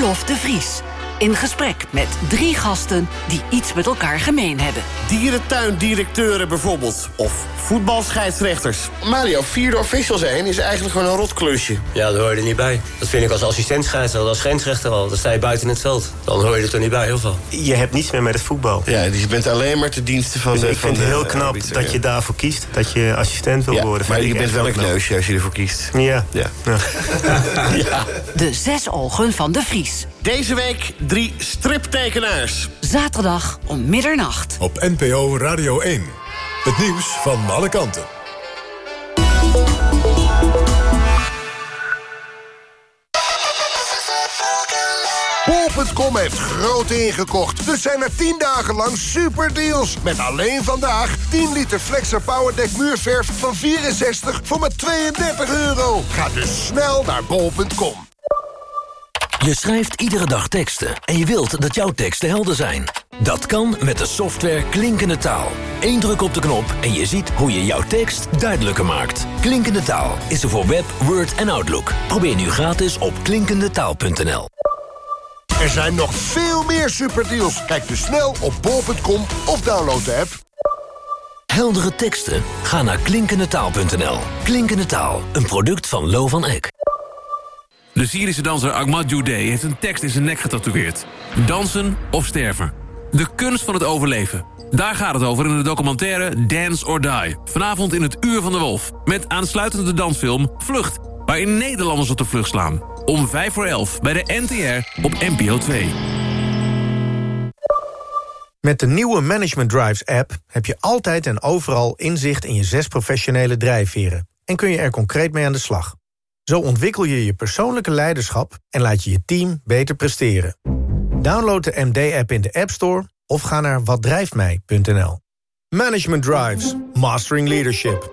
Speaker 16: Roelof de Vries. In gesprek met drie gasten die iets met elkaar gemeen hebben.
Speaker 37: Dierentuindirecteuren bijvoorbeeld. Of voetbalscheidsrechters.
Speaker 38: Mario, vierde official zijn is eigenlijk gewoon een rotklusje.
Speaker 39: Ja, daar hoor je er niet bij. Dat vind ik als assistent scheidsrechter, als grensrechter al. Dan sta je buiten in het veld. Dan hoor je er toch niet bij, heel veel. Je hebt niets meer met het voetbal.
Speaker 38: Ja, dus je bent alleen maar te diensten van
Speaker 39: Dus
Speaker 38: de
Speaker 39: ik
Speaker 38: van
Speaker 39: vind het heel knap
Speaker 38: arbiter,
Speaker 39: dat
Speaker 38: ja.
Speaker 39: je daarvoor kiest. Dat je assistent wil
Speaker 38: Ja,
Speaker 39: worden.
Speaker 38: maar je
Speaker 39: ik
Speaker 38: bent wel een kneusje als je ervoor kiest.
Speaker 39: Ja.
Speaker 38: Ja. ja. [LAUGHS]
Speaker 16: De zes ogen van de Vries.
Speaker 38: Deze week drie striptekenaars.
Speaker 16: Zaterdag om middernacht.
Speaker 1: Op NPO Radio 1. Het nieuws van alle kanten.
Speaker 29: Bol.com heeft groot ingekocht. Dus zijn er 10 dagen lang superdeals. Met alleen vandaag 10 liter Flexer Powerdek muurverf van 64 voor maar 32 euro. Ga dus snel naar bol.com.
Speaker 30: Je schrijft iedere dag teksten en je wilt dat jouw teksten helder zijn. Dat kan met de software Klinkende Taal. Eén druk op de knop en je ziet hoe je jouw tekst duidelijker maakt. Klinkende Taal is er voor Web, Word en Outlook. Probeer nu gratis op klinkendetaal.nl.
Speaker 29: Er zijn nog veel meer superdeals. Kijk dus snel op bol.com of download de app.
Speaker 30: Heldere teksten? Ga naar klinkendetaal.nl. Klinkende Taal, een product van Lo van Eck.
Speaker 40: De Syrische danser Ahmad Joudeh heeft een tekst in zijn nek getatoeëerd. Dansen of sterven. De kunst van het overleven. Daar gaat het over in de documentaire Dance or Die. Vanavond in het Uur van de Wolf. Met aansluitende dansfilm Vlucht. Waarin Nederlanders op de vlucht slaan. Om 5 voor 11 bij de NTR op NPO 2.
Speaker 41: Met de nieuwe Management Drives app heb je altijd en overal inzicht in je zes professionele drijfveren. En kun je er concreet mee aan de slag. Zo ontwikkel je je persoonlijke leiderschap en laat je je team beter presteren. Download de MD-app in de App Store of ga naar watdrijftmij.nl. Management Drives, Mastering Leadership.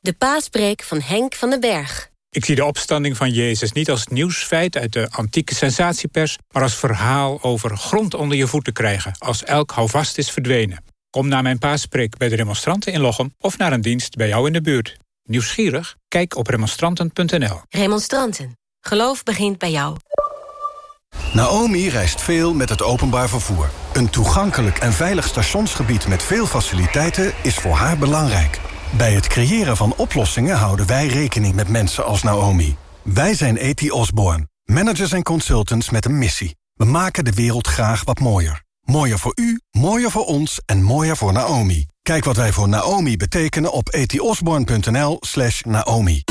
Speaker 42: De paaspreek van Henk van den Berg.
Speaker 43: Ik zie de opstanding van Jezus niet als nieuwsfeit uit de antieke sensatiepers... maar als verhaal over grond onder je voeten krijgen... als elk houvast is verdwenen. Kom naar mijn paaspreek bij de demonstranten in Lochem... of naar een dienst bij jou in de buurt. Nieuwsgierig? Kijk op remonstranten.nl.
Speaker 42: Remonstranten. Geloof begint bij jou.
Speaker 44: Naomi reist veel met het openbaar vervoer. Een toegankelijk en veilig stationsgebied met veel faciliteiten is voor haar belangrijk. Bij het creëren van oplossingen houden wij rekening met mensen als Naomi. Wij zijn E.T. Osborne, managers en consultants met een missie. We maken de wereld graag wat mooier. Mooier voor u, mooier voor ons en mooier voor Naomi. Kijk wat wij voor Naomi betekenen op etiosborn.nl slash Naomi.